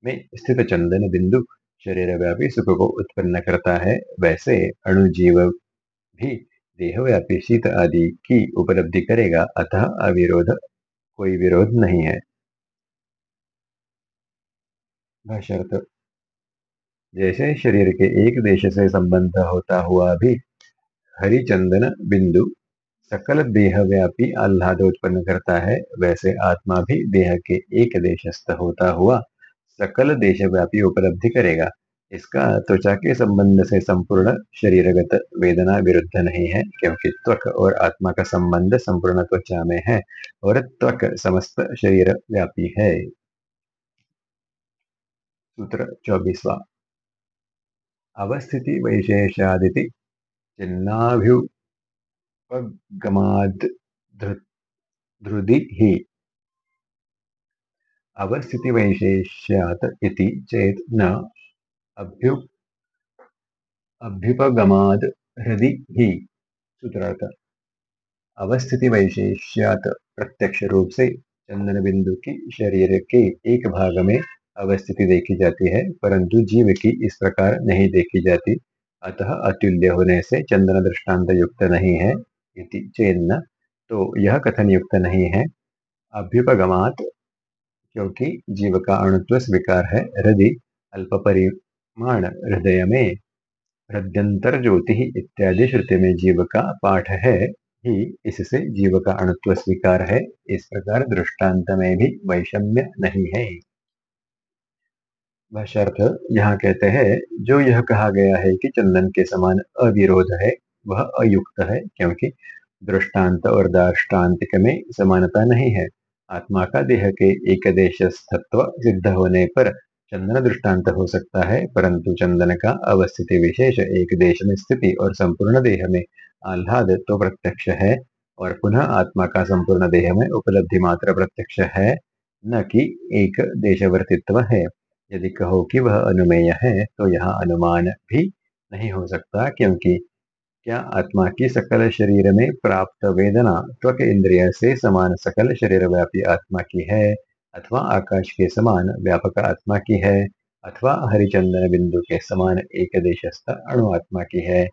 में स्थित चंदन बिंदु शरीर व्यापी सुख को उत्पन्न करता है। वैसे अणुजीव भी देहव्यापी शीत आदि की उपलब्धि करेगा। अतः अविरोध कोई विरोध नहीं है। जैसे शरीर के एक देश से संबंध होता हुआ भी, हरिचंदन बिंदु सकल देह व्यापी आह्लाद उत्पन्न करता है, वैसे आत्मा भी देह के एक देशस्थ होता हुआ सकल देश व्यापी उपलब्धि करेगा। इसका त्वचा के संबंध से संपूर्ण शरीरगत वेदना विरुद्ध नहीं है, क्योंकि त्वक और आत्मा का संबंध संपूर्ण त्वचा में है और त्वक समस्त शरीर व्यापी है। सूत्र चौबीसवा। अवस्थिति वैशेषादिति चिन्नाभ्युपगमाद्धृदि ही अवस्थिति वैशेष्यात् इति चेत न अभ्यु अभ्युपगमाद हृदि। ही सूत्रार्थ अवस्थिति वैशेष्यात प्रत्यक्ष रूप से चंदन बिंदु की शरीर के एक भाग में अवस्थिति देखी जाती है, परंतु जीव की इस प्रकार नहीं देखी जाती। अतः अतुल्य होने से चंदन दृष्टांत युक्त नहीं है इति चेन्न। तो यह कथन युक्त नहीं है। अभ्युपगमात, क्योंकि जीव का अणुत्व स्वीकार है हृदय अल्प परिमाण हृदय में। हृदयंतर ज्योति इत्यादि श्रुति में जीव का पाठ है, ही इससे जीव का अणुत्व स्वीकार है। इस प्रकार दृष्टांत में भी वैषम्य नहीं है। भाष्यार्थ यहाँ कहते हैं, जो यह कहा गया है कि चंदन के समान अविरोध है, वह अयुक्त है, क्योंकि दृष्टांत और दार्ष्टान्तिक में समानता नहीं है। आत्मा का देह के एक देश सिद्ध होने पर चंदन दृष्टांत हो सकता है, परंतु चंदन का अवस्थिति विशेष एक देश में स्थिति और संपूर्ण देह में आह्लाद तो प्रत्यक्ष है, और पुनः आत्मा का संपूर्ण देह में उपलब्धि मात्र प्रत्यक्ष है, न कि एक देशवर्तित्व है। यदि कहो कि वह अनुमेय है तो यहाँ अनुमान भी नहीं हो सकता, क्योंकि क्या आत्मा की सकल शरीर में प्राप्त वेदना त्वक इंद्रिय से समान सकल शरीर व्यापी आत्मा की है, अथवा आकाश के समान व्यापक आत्मा की है, अथवा हरिचंदन बिंदु के समान एक देशस्थ अणु आत्मा की है,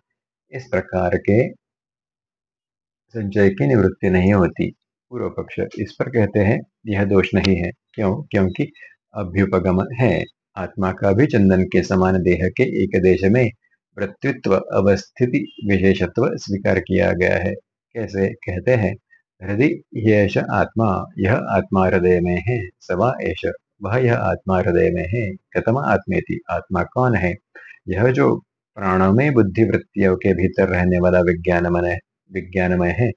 इस प्रकार के संचय की निवृत्ति नहीं होती। पूर्व पक्ष इस पर कहते हैं, यह दोष नहीं है, क्यों? क्योंकि अभ्युपगम है। आत्मा का भी चंदन के समान देह के एक देश में वृत्तित्व, अवस्थिति विशेषत्व स्वीकार किया गया है। कैसे कहते हैं? हृदय यश आत्मा, यह आत्मा हृदय में है। सवा ऐश वह यह आत्मा हृदय में है। कतम आत्मेति, आत्मा कौन है? यह जो प्राणों में बुद्धि वृत्तियों के भीतर रहने वाला विज्ञान मन विज्ञानमय है।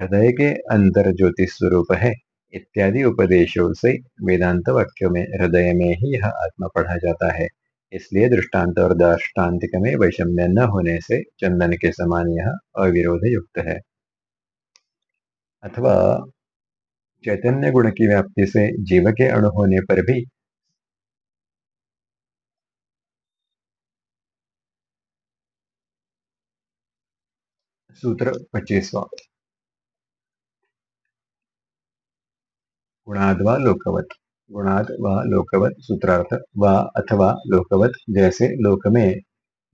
हृदय के अंतर ज्योतिष स्वरूप है। इत्यादि उपदेशों से वेदांत वाक्यों में, हृदय में ही यह आत्मा पढ़ा जाता है। इसलिए दृष्टांत और दाष्टान्तिक में वैषम्य न होने से चंदन के समान यह अविरोध युक्त है। अथवा चैतन्य गुण की व्याप्ति से जीव के अणु होने पर भी सूत्र पच्चीसवा गुणाद व लोकवत। गुणाद व लोकवत सूत्रार्थ व अथवा लोकवत जैसे लोक में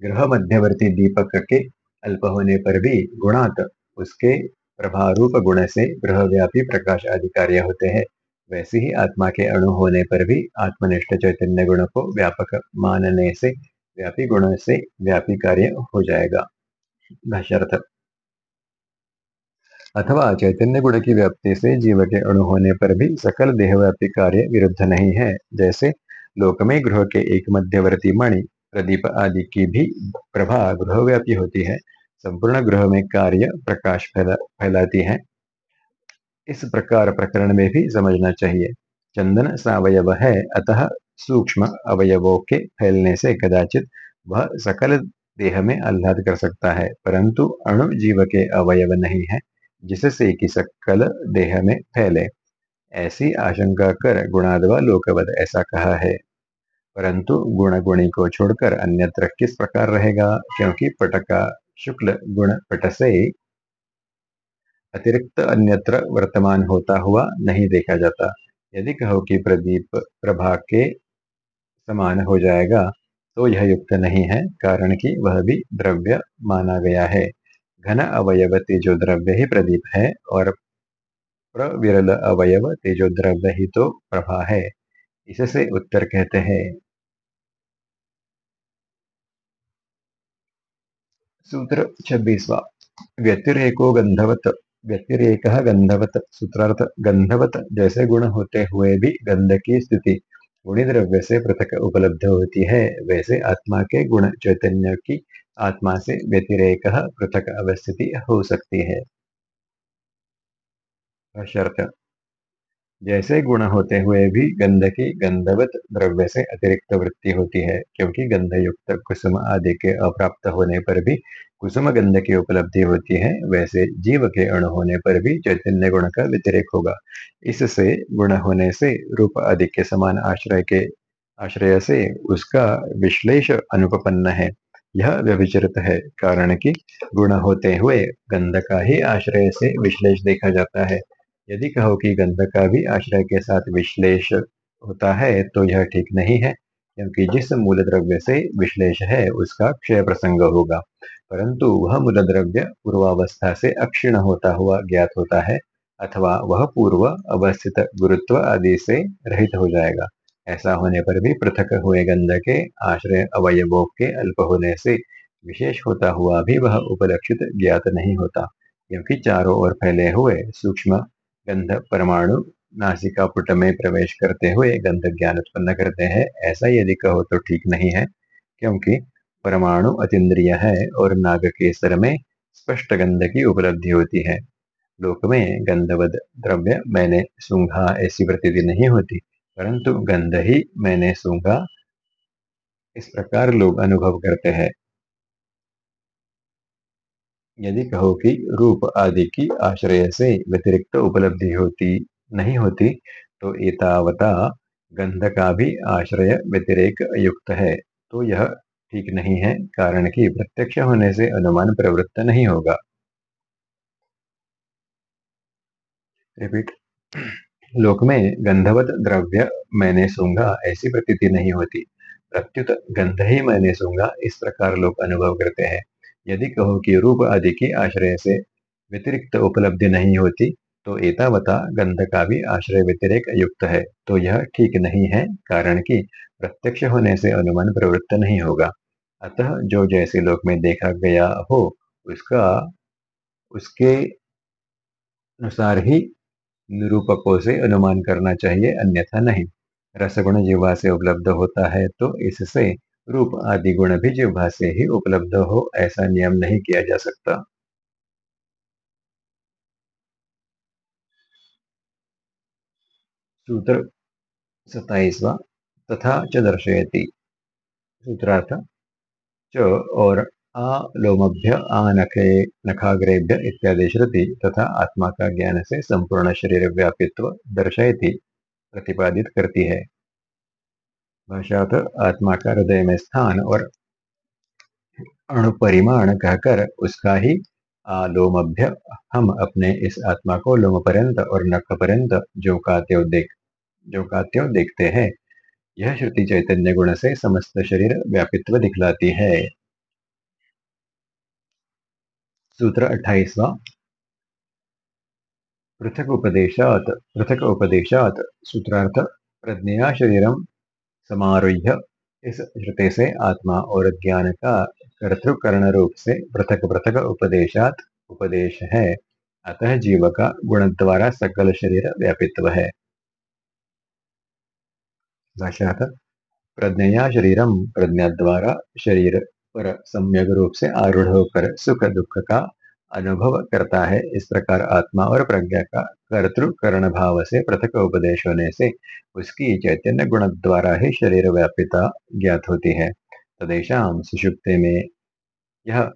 ग्रह मध्यवर्ती दीपक के अल्प होने पर भी गुणात। उसके प्रभारूप गुण से ग्रह व्यापी प्रकाश आदि कार्य होते हैं। वैसे ही आत्मा के अणु होने पर भी आत्मनिष्ठ चैतन्य गुण को व्यापक मानने से, व्यापी गुण से व्यापी कार्य हो जाएगा। भाष्यर्थ। अथवा चैतन्य गुण की व्याप्ति से जीव के अणु होने पर भी सकल देहव्यापी कार्य विरुद्ध नहीं है। जैसे लोक में गृह के एक मध्यवर्ती मणि, प्रदीप आदि की भी प्रभा गृहव्यापी होती है। संपूर्ण ग्रह में कार्य प्रकाश फैला, फैलाती है। इस प्रकार प्रकरण में भी समझना चाहिए। चंदन सवयव है, अतः सूक्ष्म अवयवों के फैलने से कदाचित वह सकल देह में आह्लाद कर सकता है, परंतु अणु जीव के अवयव नहीं है। जिससे कि सकल देह में फैले। ऐसी आशंका कर गुणादवा लोकवद ऐसा कहा है। परंतु गुण गुणी को छोड़कर अन्यत्र किस प्रकार रहेगा? क्योंकि पट का शुक्ल गुण पट से अतिरिक्त अन्यत्र वर्तमान होता हुआ नहीं देखा जाता। यदि कहो कि प्रदीप प्रभा के समान हो जाएगा तो यह युक्त नहीं है, कारण कि वह भी द्रव्य माना गया है। घन अवयव तेजो द्रव्य ही प्रदीप है और प्रविरल अवयव तेजो द्रव्य ही तो प्रभा है। इससे उत्तर कहते हैं। सूत्र छब्बीसवा। व्यतिरेको गंधवत। व्यतिरेक गंधवत। सूत्रार्थ, गंधवत जैसे गुण होते हुए भी गंध की स्थिति गुणी द्रव्य से पृथक उपलब्ध होती है, वैसे आत्मा के गुण चैतन्य की आत्मा से व्यतिरेक पृथक अवस्थिति हो सकती है। शर्त जैसे गुण होते हुए भी गंध की गंधवत द्रव्य से अतिरिक्त वृत्ति होती है, क्योंकि गंध युक्त कुसुम आदि के अप्राप्त होने पर भी कुसुम गंध की उपलब्धि होती है, वैसे जीव के अणु होने पर भी चैतन्य गुण का व्यतिरेक होगा। इससे गुण होने से रूप आदि के समान आश्रय के, आश्रय से उसका विश्लेष अनुपन्न है। यह व्यभिचरित है, कारण कि गुण होते हुए गंध का ही आश्रय से विश्लेष देखा जाता है। यदि कहो कि गंध का भी आश्रय के साथ विश्लेष होता है तो यह ठीक नहीं है, क्योंकि जिस मूल द्रव्य से विश्लेष है, उसका क्षय प्रसंग होगा। परंतु वह मूल द्रव्य पूर्वावस्था से अक्षीण होता हुआ ज्ञात होता है, अथवा वह पूर्व अवस्थित गुरुत्व आदि से रहित हो जाएगा। ऐसा होने पर भी पृथक हुए गंध के आश्रय अवयवों के अल्प होने से विशेष होता हुआ भी वह उपलक्षित ज्ञात नहीं होता। क्योंकि चारों ओर फैले हुए सूक्ष्म गंध परमाणु नासिका पुट में प्रवेश करते हुए गंध ज्ञान उत्पन्न करते हैं, ऐसा यदि कहो तो ठीक नहीं है, क्योंकि परमाणु अतीन्द्रिय है और नाग के स्तर में स्पष्ट गंध की उपलब्धि होती है। लोक में गंधवद द्रव्य मैंने सूंघा ऐसी प्रतीति नहीं होती। परंतु गंध ही मैंने सूंघा। इस प्रकार लोग अनुभव करते हैं। यदि कहो कि रूप आदि की आश्रय से व्यतिरिक्त उपलब्धि होती, नहीं होती तो एतावता गंध का भी आश्रय व्यतिरेक युक्त है। तो यह ठीक नहीं है, कारण कि प्रत्यक्ष होने से अनुमान प्रवृत्त नहीं होगा। रिपीट। लोक में गंधवत द्रव्य मैंने सूंघा, ऐसी प्रतीति नहीं होती। प्रत्युत गंध ही मैंने सूंघा, इस प्रकार लोग अनुभव करते हैं। यदि कहो कि रूप आदि के आश्रय से व्यतिरिक्त उपलब्धि नहीं होती तो एतावता गंध का भी आश्रय व्यतिरेक युक्त है। तो यह ठीक नहीं है, कारण कि प्रत्यक्ष होने से अनुमान प्रवृत्त नहीं होगा। अतः जो जैसे लोक में देखा गया हो, उसका, उसके अनुसार ही निरूपकों से अनुमान करना चाहिए, अन्यथा नहीं। रसगुण जीवा से उपलब्ध होता है तो इससे रूप आदि गुण भी जिह्वा से ही उपलब्ध हो, ऐसा नियम नहीं किया जा सकता। सूत्र सताइसवा तथा च दर्शयति। सूत्रार्थ, च और आ लोमभ्य आ नखे नखाग्रेभ्य इत्यादि श्रुति तथा आत्मा का ज्ञान से संपूर्ण शरीर व्यापित्व दर्शयती, प्रतिपादित करती है। भाषात आत्मा का हृदय में स्थान और अणुपरिमाण कहकर उसका ही आलोमभ्य, हम अपने इस आत्मा को लोम पर्यंत और नख पर्यंत जो कात्यो देख, जो कात्यो देखते हैं, यह श्रुति चैतन्य गुण से समस्त शरीर व्यापित्व दिखलाती है। सूत्र अट्ठाईसवा पृथक उपदेशात पृथक उपदेशात सूत्रार्थ प्रज्ञा शरीरम समारूह्य, इस श्रुति से आत्मा और ज्ञान का कर्तृकरण रूप से पृथक पृथक उपदेशात उपदेश है। अतः जीव का गुण द्वारा सकल शरीर व्यापित्व है। प्रज्ञा शरीरम प्रज्ञा द्वारा शरीर पर सम्यक रूप से आरूढ़ होकर सुख दुख का अनुभव करता है। इस प्रकार आत्मा और प्रज्ञा का कर्तृकरण भाव से, पृथक उपदेश होने से, उसकी चैतन्य गुण द्वारा ही शरीर व्यापिता ज्ञात होती है। तदेशाम सुषुप्ति में यह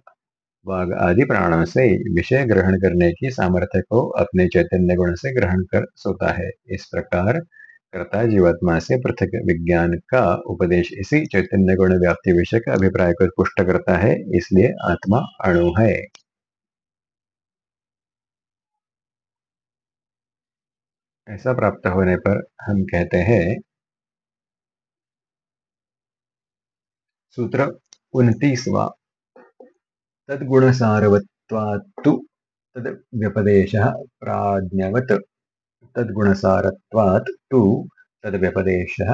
वाघ आदि प्राणों से विषय ग्रहण करने की सामर्थ्य को अपने चैतन्य गुण से ग्रहण कर सोता है। इस प्रकार कर्ता जीवात्मा से पृथक विज्ञान का उपदेश। इसी चैतन्य गुण व्याप्ति विषय का अभिप्राय को पुष्ट करता है, इसलिए आत्मा अणु है। ऐसा प्राप्त होने पर हम कहते हैं, सूत्र उनतीसवा। तद्गुणसारवत्वात्तु, तद्व्यपदेशः प्राज्ञवत्। तद्गुणसारत्वात् तु तद्व्यपदेशः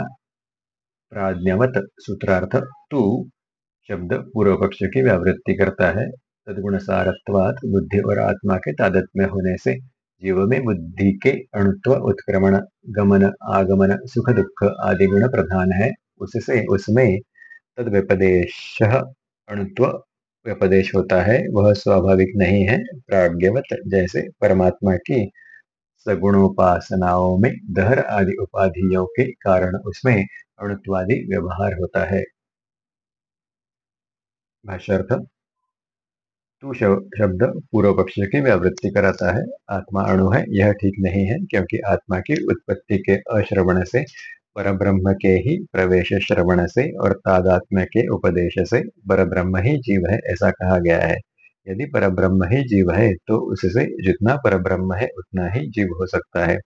प्राज्ञवत सूत्रार्थ तू शब्द पूर्व पक्ष की व्यावृत्ति करता है। तदगुण सारत्वात बुद्धि और आत्मा के तादत्म्य होने से जीव में बुद्धि के अणुत्व, उत्क्रमण, गमन, आगमन, सुख, दुख आदि गुण प्रधान है। उससे उसमें तद व्यपदेश अणुत्व व्यपदेश होता है। वह स्वाभाविक नहीं है। प्राज्ञवत जैसे परमात्मा की सगुणोपासनाओं में दहर आदि उपाधियों के कारण उसमें अणुत्वादि व्यवहार होता है। भाष्यर्थ, तू शब्द पूर्व पक्ष की व्यावृत्ति कराता है। आत्मा अणु है, यह ठीक नहीं है, क्योंकि आत्मा की उत्पत्ति के अश्रवण से, परब्रह्म के ही प्रवेश श्रवण से और तादात्म्य के उपदेश से, परब्रह्म ही जीव है, ऐसा कहा गया है। यदि परब्रह्म ही जीव है तो उससे जितना परब्रह्म है, उतना ही जीव हो सकता है।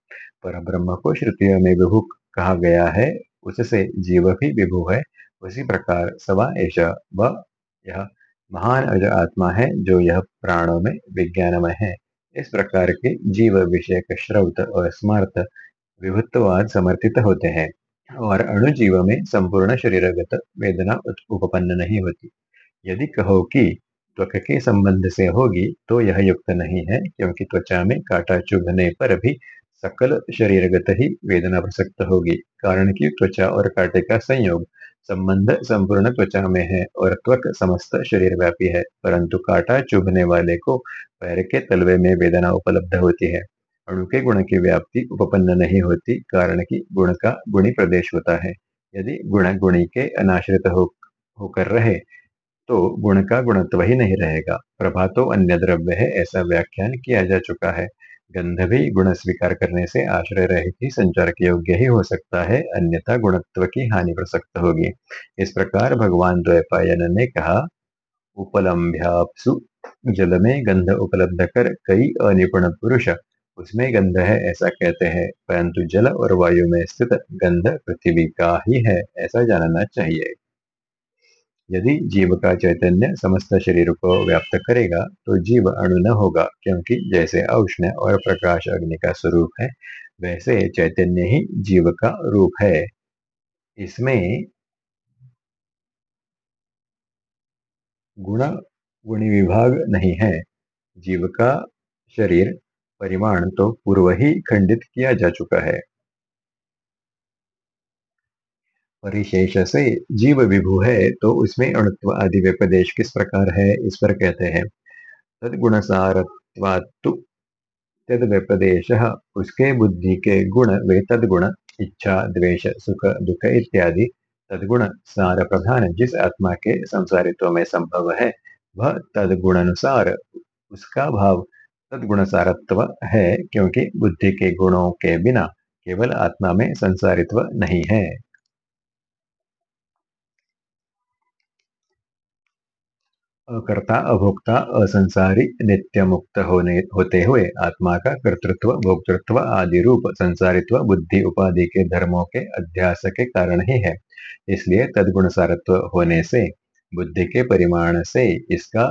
परब्रह्म को श्रुतियों में विभु कहा गया है, उससे जीव भी विभु है। उसी प्रकार सवा ऐश व यह महान अज आत्मा है, जो यह प्राणों में विज्ञानमय है। इस प्रकार के जीव विषय श्रौत और स्मार्त विभुत्ववाद समर्थित होते हैं और अणुजीव में संपूर्ण शरीरगत वेदना उपपन्न नहीं होती। यदि कहो कि त्वक के संबंध से होगी तो यह युक्त नहीं है, क्योंकि त्वचा में कांटा चुभने पर भी सकल शरीरगत ही वेदना प्रसक्त होगी। कारण की त्वचा और कांटे का संयोग संबंध संपूर्ण त्वचा में है और त्वक समस्त शरीर व्यापी है, परंतु कांटा चुभने वाले को पैर के तलवे में वेदना उपलब्ध होती है। अणु के गुण की व्याप्ति उपपन्न नहीं होती, कारण की गुण का गुणी प्रदेश होता है। यदि गुण गुणी के अनाश्रित हो, होकर रहे तो गुण का गुणत्व ही नहीं रहेगा। प्रभा तो अन्य द्रव्य है, ऐसा व्याख्यान किया जा चुका है। गंध भी गुण स्वीकार करने से आश्रय रहित ही संचार के योग्य ही हो सकता है, अन्यथा गुणत्व की हानि प्रसक्त होगी। इस प्रकार भगवान द्वैपायन ने कहा, उपलम्भ्यापसु, जल में गंध उपलब्ध कर कई अनिपुण पुरुष, उसमें गंध है ऐसा कहते हैं, परंतु जल और वायु में स्थित गंध पृथ्वी का ही है, ऐसा जानना चाहिए। यदि जीव का चैतन्य समस्त शरीर को व्याप्त करेगा तो जीव अणु न होगा, क्योंकि जैसे औष्ण और प्रकाश अग्नि का स्वरूप है, वैसे चैतन्य ही जीव का रूप है। इसमें गुण, गुणी विभाग नहीं है। जीव का शरीर, परिमाण तो पूर्व ही खंडित किया जा चुका है। परिशेष से जीव विभु है तो उसमें अणुत्व आदि व्यपदेश किस प्रकार है, इस पर कहते हैं। सारत्वात्तु तद व्यपदेश, उसके बुद्धि के गुण वे तदगुण, इच्छा, द्वेष, सुख, दुख इत्यादि तदगुण सार प्रधान जिस आत्मा के संसारित्व में संभव है, वह तदगुण अनुसार उसका भाव तदगुण सारत्व है, क्योंकि बुद्धि के गुणों के बिना केवल आत्मा में संसारित्व नहीं है। अकर्ता अभोक्ता, असंसारी नित्य मुक्त होने, होते हुए आत्मा का कर्तृत्व, भोक्तृत्व आदि रूप, संसारित्व, बुद्धि, उपाधि के धर्मों के अध्यास के कारण ही है। इसलिए तदगुण सारत्व होने से, बुद्धि के परिमाण से इसका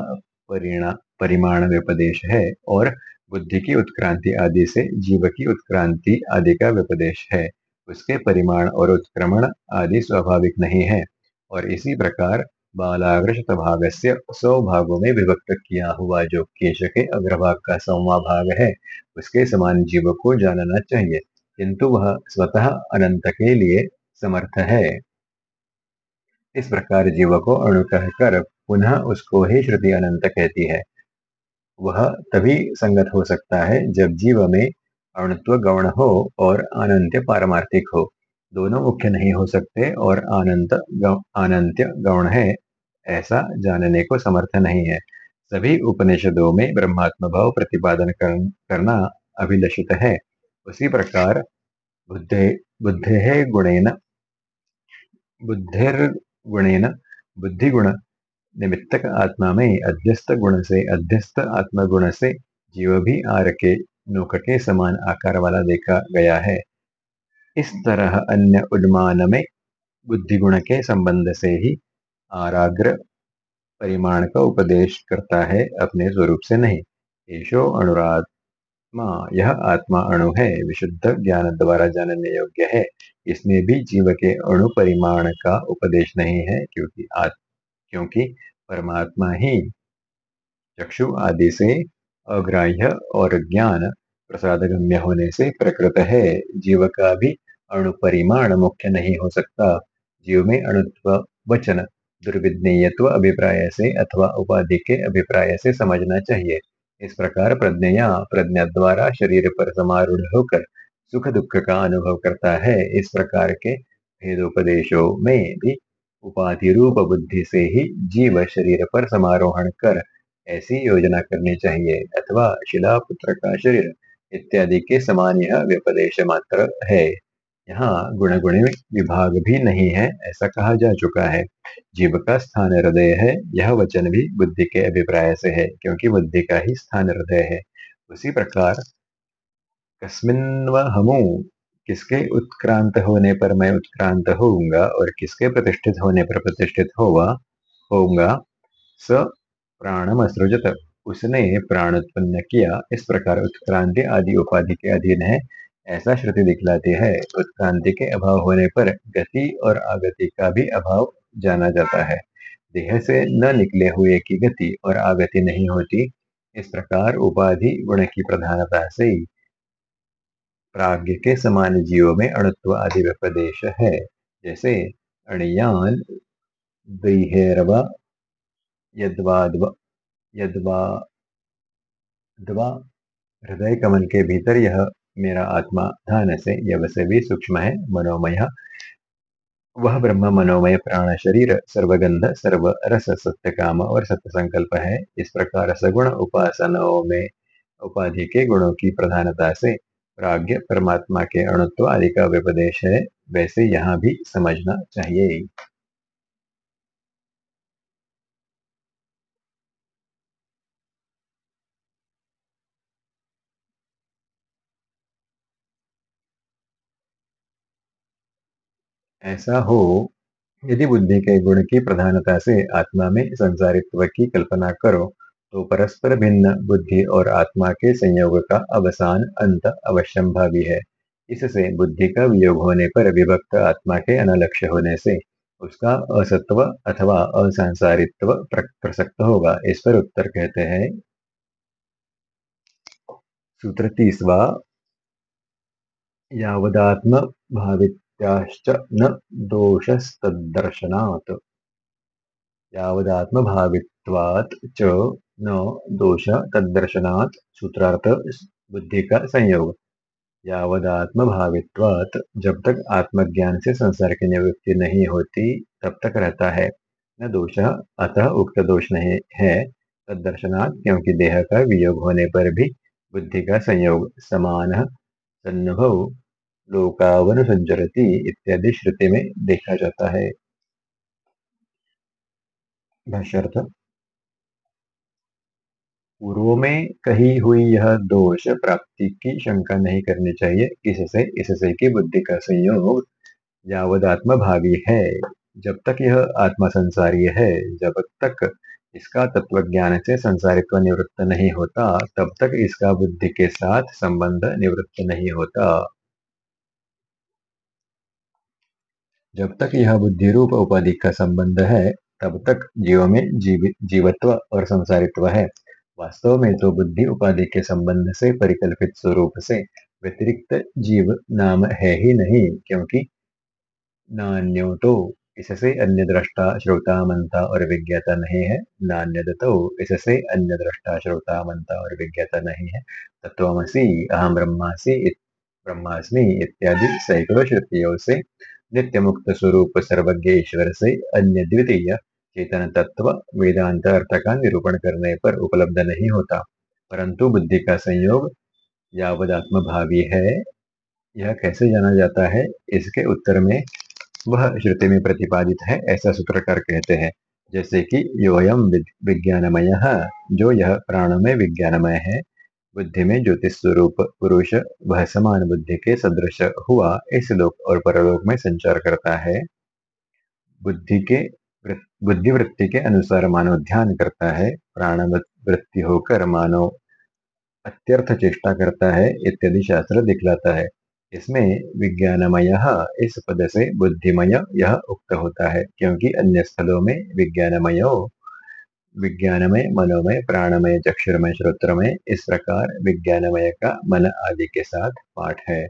परिणा, परिमाण व्यपदेश है और बुद्धि की उत्क्रांति आदि से जीव की उत्क्रांति आदि का व्यपदेश है। उसके परिमाण और उत्क्रमण आदि स्वाभाविक नहीं है और इसी प्रकार बालाग्रशत भाग से सौ भागों में विभक्त किया हुआ जो केश के अग्रभाग का सौवा भाग है, उसके समान जीव को जानना चाहिए, किंतु वह स्वतः अनंत के लिए समर्थ है। इस प्रकार जीव को अणु कहकर पुनः उसको ही श्रुति अनंत कहती है। वह तभी संगत हो सकता है जब जीव में अणुत्व गौण हो और अनंत पारमार्थिक हो। दोनों मुख्य नहीं हो सकते और अनंत अनंत्य गौण है ऐसा जानने को समर्थ नहीं है। सभी उपनिषदों में ब्रह्मात्म भाव प्रतिपादन कर, करना अभिलषित है। उसी प्रकार बुद्धे बुद्धे गुणेन बुद्धिर्गुणेन बुद्धि गुण निमित्तक आत्मा में अध्यस्त गुण से अध्यस्त आत्मा गुण से जीव भी आर के नोक के समान आकार वाला देखा गया है। इस तरह अन्य उन्मान में बुद्धि गुण के संबंध से ही आराग्र परिमाण का उपदेश करता है अपने स्वरूप से नहीं। ईशो अनुरात्मा यह आत्मा अणु है विशुद्ध ज्ञान द्वारा जानने योग्य है। इसमें भी जीव के अणु परिमाण का उपदेश नहीं है क्योंकि आत, क्योंकि परमात्मा ही चक्षु आदि से अग्राह्य और ज्ञान प्रसाद गम्य होने से प्रकृत है। जीव का भी अणु परिमाण मुख्य नहीं हो सकता। जीव में अणुत्व वचन दुर्विज्ञेयत्व अभिप्राय से अथवा उपाधि के अभिप्राय से समझना चाहिए। इस प्रकार प्रज्ञया प्रज्ञा द्वारा शरीर पर समारूढ़ होकर सुख दुख का अनुभव करता है। इस प्रकार के भेदोपदेशों में भी उपाधि रूप बुद्धि से ही जीव शरीर पर समारोहण कर ऐसी योजना करनी चाहिए अथवा शिला पुत्र का शरीर इत्यादि के समान यह व्यपदेश मात्र है। यहाँ गुण गुण विभाग भी नहीं है, ऐसा कहा जा चुका है। जीव का स्थान हृदय है, यह वचन भी बुद्धि के अभिप्राय से है, क्योंकि बुद्धि का ही स्थान हृदय है। उसी प्रकार कस्मिन्व हमू किसके उत्क्रांत होने पर मैं उत्क्रांत होऊँगा और किसके प्रतिष्ठित होने पर प्रतिष्ठित होगा होऊँगा, स प्राणम असृजत उसने प्राण उत्पन्न किया। इस प्रकार उत्क्रांति आदि उपाधि के अधीन है। ऐसा श्रुति दिखलाती है। उत्क्रांति के अभाव होने पर गति और आगति का भी अभाव जाना जाता है। देह से न निकले हुए की गति और आगति नहीं होती। इस प्रकार उपाधि गुण की प्रधानता से प्राज्ञ के समान जीवों में अणुत्व आदि व्यपदेश है। जैसे अणियान द्विहेरवा यद्वाद्वा यद्वा हृदय कमल के भीतर यह मेरा आत्मा धान से यव से भी सूक्ष्म है, मनोमय। वह ब्रह्म, मनोमय, प्राण, शरीर, सर्वगंध, सर्व रस, सत्य, काम और सत्य संकल्प है। इस प्रकार सगुण उपासनाओं में उपाधि के गुणों की प्रधानता से प्राग्ञ परमात्मा के अणुत्व आदि का व्यपदेश है, वैसे यहाँ भी समझना चाहिए। ऐसा हो, यदि बुद्धि के गुण की प्रधानता से आत्मा में संसारित्व की कल्पना करो तो परस्पर भिन्न बुद्धि और आत्मा के संयोग का अवसान अंत अवश्यम भावी है। इससे बुद्धि का वियोग होने पर विभक्त आत्मा के अनलक्ष्य होने से उसका असत्व अथवा असंसारित्व प्रसक्त होगा। इस पर उत्तर कहते हैं। सूत्र तीसवा, यावदात्म भावित त्याश्च न च न दोष तद्दर्शनात् सूत्रार्थ बुद्धि का संयोग। यावदात्मभावित्वात् जब तक आत्मज्ञान से संसार की निवृत्ति नहीं होती तब तक रहता है। न दोष अतः उक्त दोष नहीं है। तदर्शनात् क्योंकि देह का वियोग होने पर भी बुद्धि का संयोग समान सन्नुभव लोकावन संचरती इत्यादि श्रुति में देखा जाता है। भाष्यर्थ। पूर्व में कही हुई यह दोष प्राप्ति की शंका नहीं करनी चाहिए। इससे इससे कि बुद्धि का संयोग यावदात्म भावी है। जब तक यह आत्मा संसारी है, जब तक इसका तत्व ज्ञान से संसारित्व निवृत्त नहीं होता, तब तक इसका बुद्धि के साथ संबंध निवृत्त नहीं होता। जब तक यह बुद्धि रूप उपाधि का संबंध है तब तक जीव में जीव, जीवत्व और संसारित्व है। वास्तव में तो बुद्धि उपाधि के संबंध से परिकल्पित स्वरूप से व्यतिरिक्त जीव नाम है ही नहीं क्योंकि नान्यो तो इससे अन्य दृष्टा श्रोता मनता और विज्ञाता नहीं है। नान्य तो इससे अन्य दृष्टा श्रोता मनता और विज्ञाता नहीं है। तत्वमसी अहम ब्रह्मासी ब्रह्मास्मि इत्यादि सैकड़ों श्रुतियों से नित्य मुक्त स्वरूप सर्वज्ञ ईश्वर से अन्य द्वितीय चेतन तत्व वेदांत अर्थ का निरूपण करने पर उपलब्ध नहीं होता। परंतु बुद्धि का संयोग यावदात्म भावी है, यह कैसे जाना जाता है? इसके उत्तर में वह श्रुति में प्रतिपादित है, ऐसा सूत्रकार कहते हैं, जैसे कि योयम विज्ञानमय, जो यह प्राण में विज्ञानमय है। बुद्धि में ज्योतिष स्वरूप पुरुष वह समान बुद्धि के सदृश हुआ, इस लोक और परलोक में संचार करता है। बुद्धि के बुद्धि वृत्ति के अनुसार मानव ध्यान करता है प्राण वृत्ति होकर मानव अत्यर्थ चेष्टा करता है, इत्यादि शास्त्र दिखलाता है। इसमें विज्ञानमय, इस पद से बुद्धिमय यह उक्त होता है, क्योंकि अन्य स्थलों में विज्ञानमय विज्ञानमय, मनोमय, प्राणमय, चक्षुरमय, श्रोत्रमय, इस प्रकार विज्ञानमय का मन आदि के साथ पाठ है।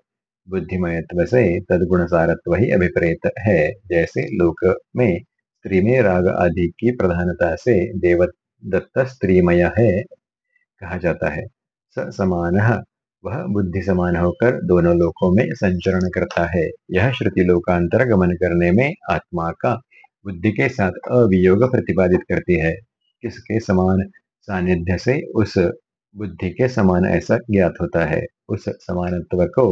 बुद्धिमयत्व से तदगुण सारत्व ही अभिप्रेत है। जैसे लोक में स्त्री में राग आदि की प्रधानता से देवदत्त स्त्रीमय है कहा जाता है। स समान वह बुद्धि समान होकर दोनों लोकों में संचरण करता है। यह श्रुति लोकांतर गमन करने में आत्मा का बुद्धि के साथ अवियोग प्रतिपादित करती है। किसके समान सानिध्य से उस बुद्धि के समान ऐसा ज्ञात होता है? उस समानत्व को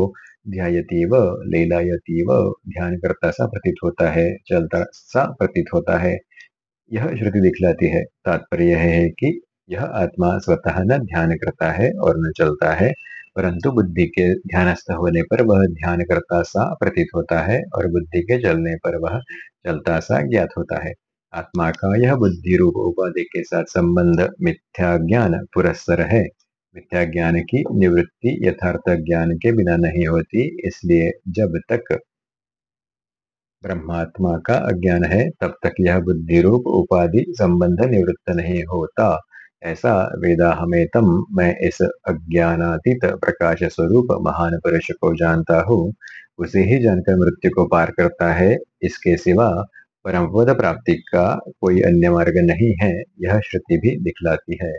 ध्यायतीव, लीलायतीव ध्यान करता सा प्रतीत होता है चलता सा प्रतीत होता है। यह श्रुति दिखलाती है। तात्पर्य है कि यह आत्मा स्वतः न ध्यान करता है और न चलता है, परंतु बुद्धि के ध्यानस्थ होने पर वह ध्यान करता सा प्रतीत होता है और बुद्धि के चलने पर वह चलता सा ज्ञात होता है। आत्मा का यह बुद्धि रूप उपाधि के साथ संबंध मिथ्या ज्ञान पुरस्सर है। मिथ्या ज्ञान की निवृत्ति यथार्थ ज्ञान के बिना नहीं होती, इसलिए जब तक ब्रह्मात्मा का अज्ञान है, तब तक यह बुद्धि रूप उपाधि संबंध निवृत्त नहीं होता। ऐसा वेदा हमें तम मैं इस अज्ञानातीत प्रकाश स्वरूप महान पुरुष को जानता हूँ। उसे ही जानकर मृत्यु को पार करता है। इसके सिवा परम पद प्राप्ति का कोई अन्य मार्ग नहीं है, यह श्रुति भी दिखलाती है।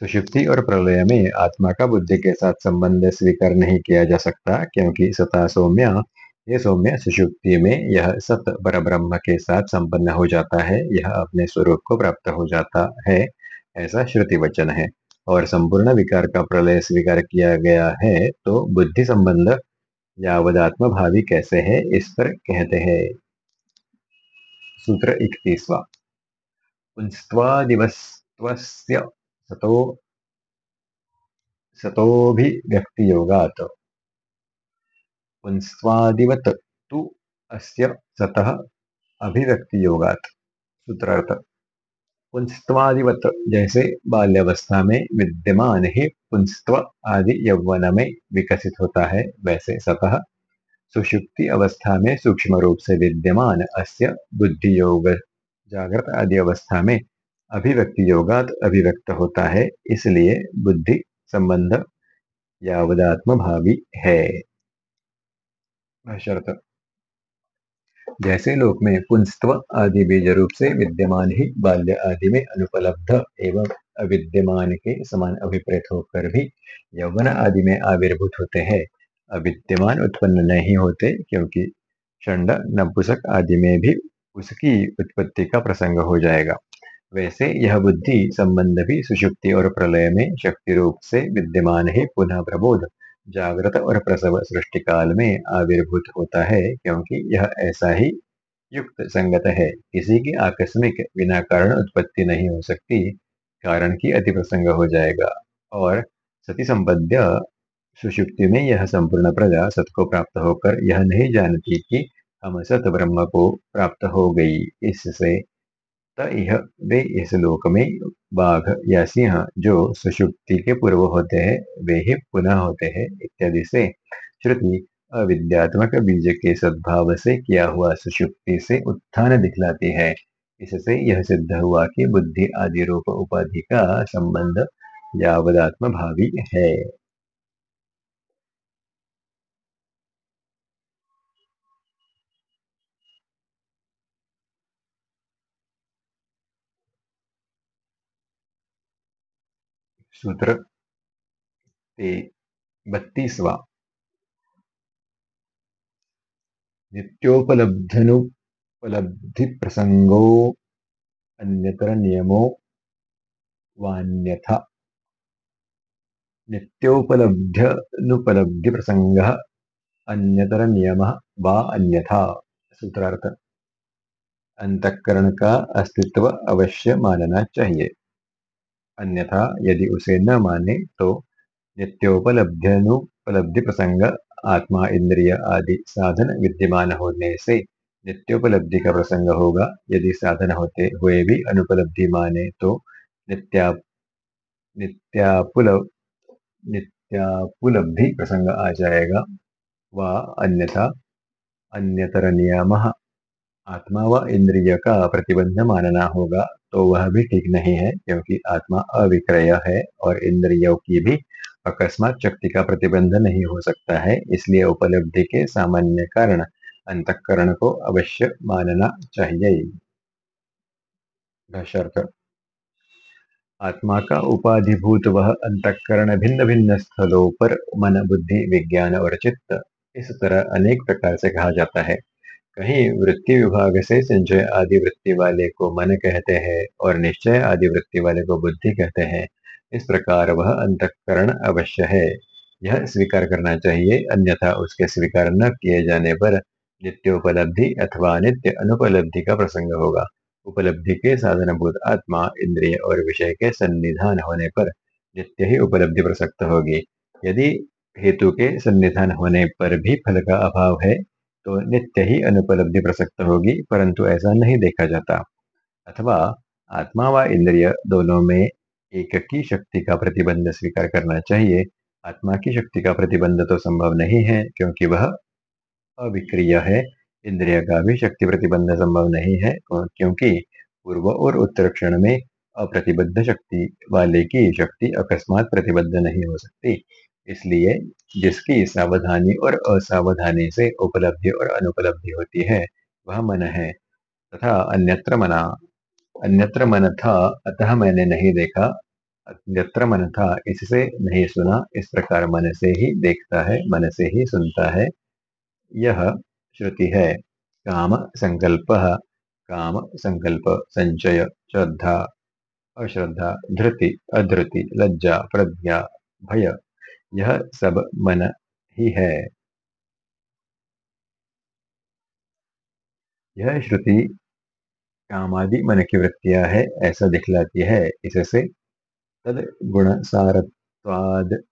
सुषुप्ति और प्रलय में आत्मा का बुद्धि के साथ संबंध स्वीकार नहीं किया जा सकता, क्योंकि सता सौम्य, ये सौम्य सुषुप्ति में यह सत पर ब्रह्म के साथ संपन्न हो जाता है, यह अपने स्वरूप को प्राप्त हो जाता है, ऐसा श्रुति वचन है। और संपूर्ण विकार का प्रलय स्वीकार किया गया है तो बुद्धि संबंध या यावदात्म भावी कैसे है, इस पर कहते हैं। सूत्र इकतीसवा। पुंस्त्वादिवस्त्वस्य सतो, सतोभिव्यक्तियोगात्। पुंस्त्वादिवत तु अस्य सतः सूत्रार्थ। पुंस्त्वादिवत जैसे बाल्यावस्था में विद्यमान ही पुंस्त्व आदि यौवन में विकसित होता है, वैसे सतह सुषुप्ति अवस्था में सूक्ष्म रूप से विद्यमान अस्य बुद्धि योग जागृत आदि अवस्था में अभिव्यक्ति योगात अभिव्यक्त होता है, इसलिए बुद्धि संबंध यावदात्म भावी है जैसे लोक में पुंस्त्व आदि बीज रूप से विद्यमान ही बाल्य आदि में अनुपलब्ध एवं अविद्यमान के समान अभिप्रेत होकर भी यौवन आदि में आविर्भूत होते हैं। अविद्यमान उत्पन्न नहीं होते क्योंकि चंड, नपुसक आदि में भी उसकी उत्पत्ति का प्रसंग हो जाएगा। वैसे यह बुद्धि संबंध भी सुषुप्ति और प्रलय में शक्ति रूप से विद्यमान ही पुनः प्रबोध जागृत और प्रसव सृष्टि काल में आविर्भूत होता है, क्योंकि यह ऐसा ही युक्त संगत है। किसी की आकस्मिक बिना कारण उत्पत्ति नहीं हो सकती, कारण की अति प्रसंग हो जाएगा। और सती संबद्ध सुषुप्ति में यह संपूर्ण प्रजा सत को प्राप्त होकर यह नहीं जानती कि हम सत ब्रह्म को प्राप्त हो गई। इससे यह वे इस लोक में बाघ या सिंह जो सुषुप्ति के पूर्व होते हैं, वे ही पुनः होते हैं इत्यादि से श्रुति अविद्यात्मक बीज के सद्भाव से किया हुआ सुषुप्ति से उत्थान दिखलाती है। इससे यह सिद्ध हुआ कि बुद्धि आदि रूप उपाधि का संबंध यावदात्म भावी है। सूत्र बत्तीसवा। नित्योपलब्धनुपलब्धि प्रसंगो अन्यतर नियमो वान्यथा। नित्योपलब्ध्यनुपलब्धि प्रसंग अन्यतर नियम वा अन्यथा। सूत्रार्थ। अंतःकरण का अस्तित्व अवश्य मानना चाहिए। अन्यथा यदि उसे न माने तो नित्योपलब्ध्यनुपलब्धि प्रसंग आत्मा, इंद्रिय आदि साधन विद्यमान होने से नित्योपलब्धि का प्रसंग होगा। यदि साधन होते हुए भी अनुपलब्धि माने तो नित्या नित्यापुल नित्यापुलब्धि प्रसंग आ जाएगा। व अन्यथा अन्यतर नियम आत्मा व इंद्रिय का प्रतिबंध मानना होगा। तो वह भी ठीक नहीं है, क्योंकि आत्मा अविक्रय है और इंद्रियों की भी अकस्मात शक्ति का प्रतिबंध नहीं हो सकता है। इसलिए उपलब्धि के सामान्य कारण, अंतकरण को अवश्य मानना चाहिए। आत्मा का उपाधिभूत वह अंतकरण भिन्न भिन्न स्थलों पर मन, बुद्धि, विज्ञान और चित्त इस तरह अनेक प्रकार से कहा जाता है। कहीं वृत्ति विभाग से संचय आदि वृत्ति वाले को मन कहते हैं और निश्चय आदि वृत्ति वाले को बुद्धि कहते हैं, इस प्रकार वह अंतकरण अवश्य है। यह स्वीकार करना चाहिए, अन्यथा उसके स्वीकार न किए जाने पर नित्योपलब्धि अथवा नित्य अनुपलब्धि का प्रसंग होगा। उपलब्धि के साधनभूत आत्मा, इंद्रिय और विषय के सन्निधान होने पर नित्य ही उपलब्धि प्रसक्त होगी। यदि हेतु के सन्निधान होने पर भी फल का अभाव है तो नित्य ही अनुपलब्धि प्रसक्त होगी, परंतु ऐसा नहीं देखा जाता। अथवा आत्मा व इंद्रिय दोनों में एक की शक्ति का प्रतिबंध स्वीकार करना चाहिए। आत्मा की शक्ति का प्रतिबंध तो संभव नहीं है, क्योंकि वह अविक्रिय है। इंद्रिय का भी शक्ति प्रतिबंध संभव नहीं है क्योंकि पूर्व और उत्तर क्षण में अप्रतिबद्ध शक्ति वाले की शक्ति अकस्मात प्रतिबद्ध नहीं हो सकती। इसलिए जिसकी सावधानी और असावधानी से उपलब्धि और अनुपलब्धि होती है, वह मन है। तथा अन्यत्र मना, अन्यत्र मन था, अतः मैंने नहीं देखा। अन्यत्र मन था, इससे नहीं सुना, इस प्रकार मन से ही देखता है, मन से ही सुनता है। यह श्रुति है। काम संकल्प काम संकल्प संचय, श्रद्धा, अश्रद्धा, धृति, अधृति, लज्जा, प्रज्ञा, भय। यह सब मन ही है। यह श्रुति कामादि मन की वृत्तियाँ है, ऐसा दिखलाती है। इससे तद गुण सारत्वाद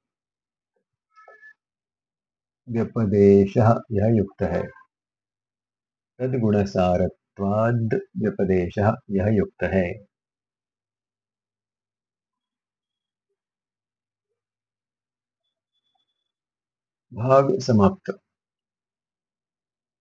व्यपदेश यह युक्त है। तद्गुणसारत्वाद व्यपदेश यह युक्त है। भाग समाप्त।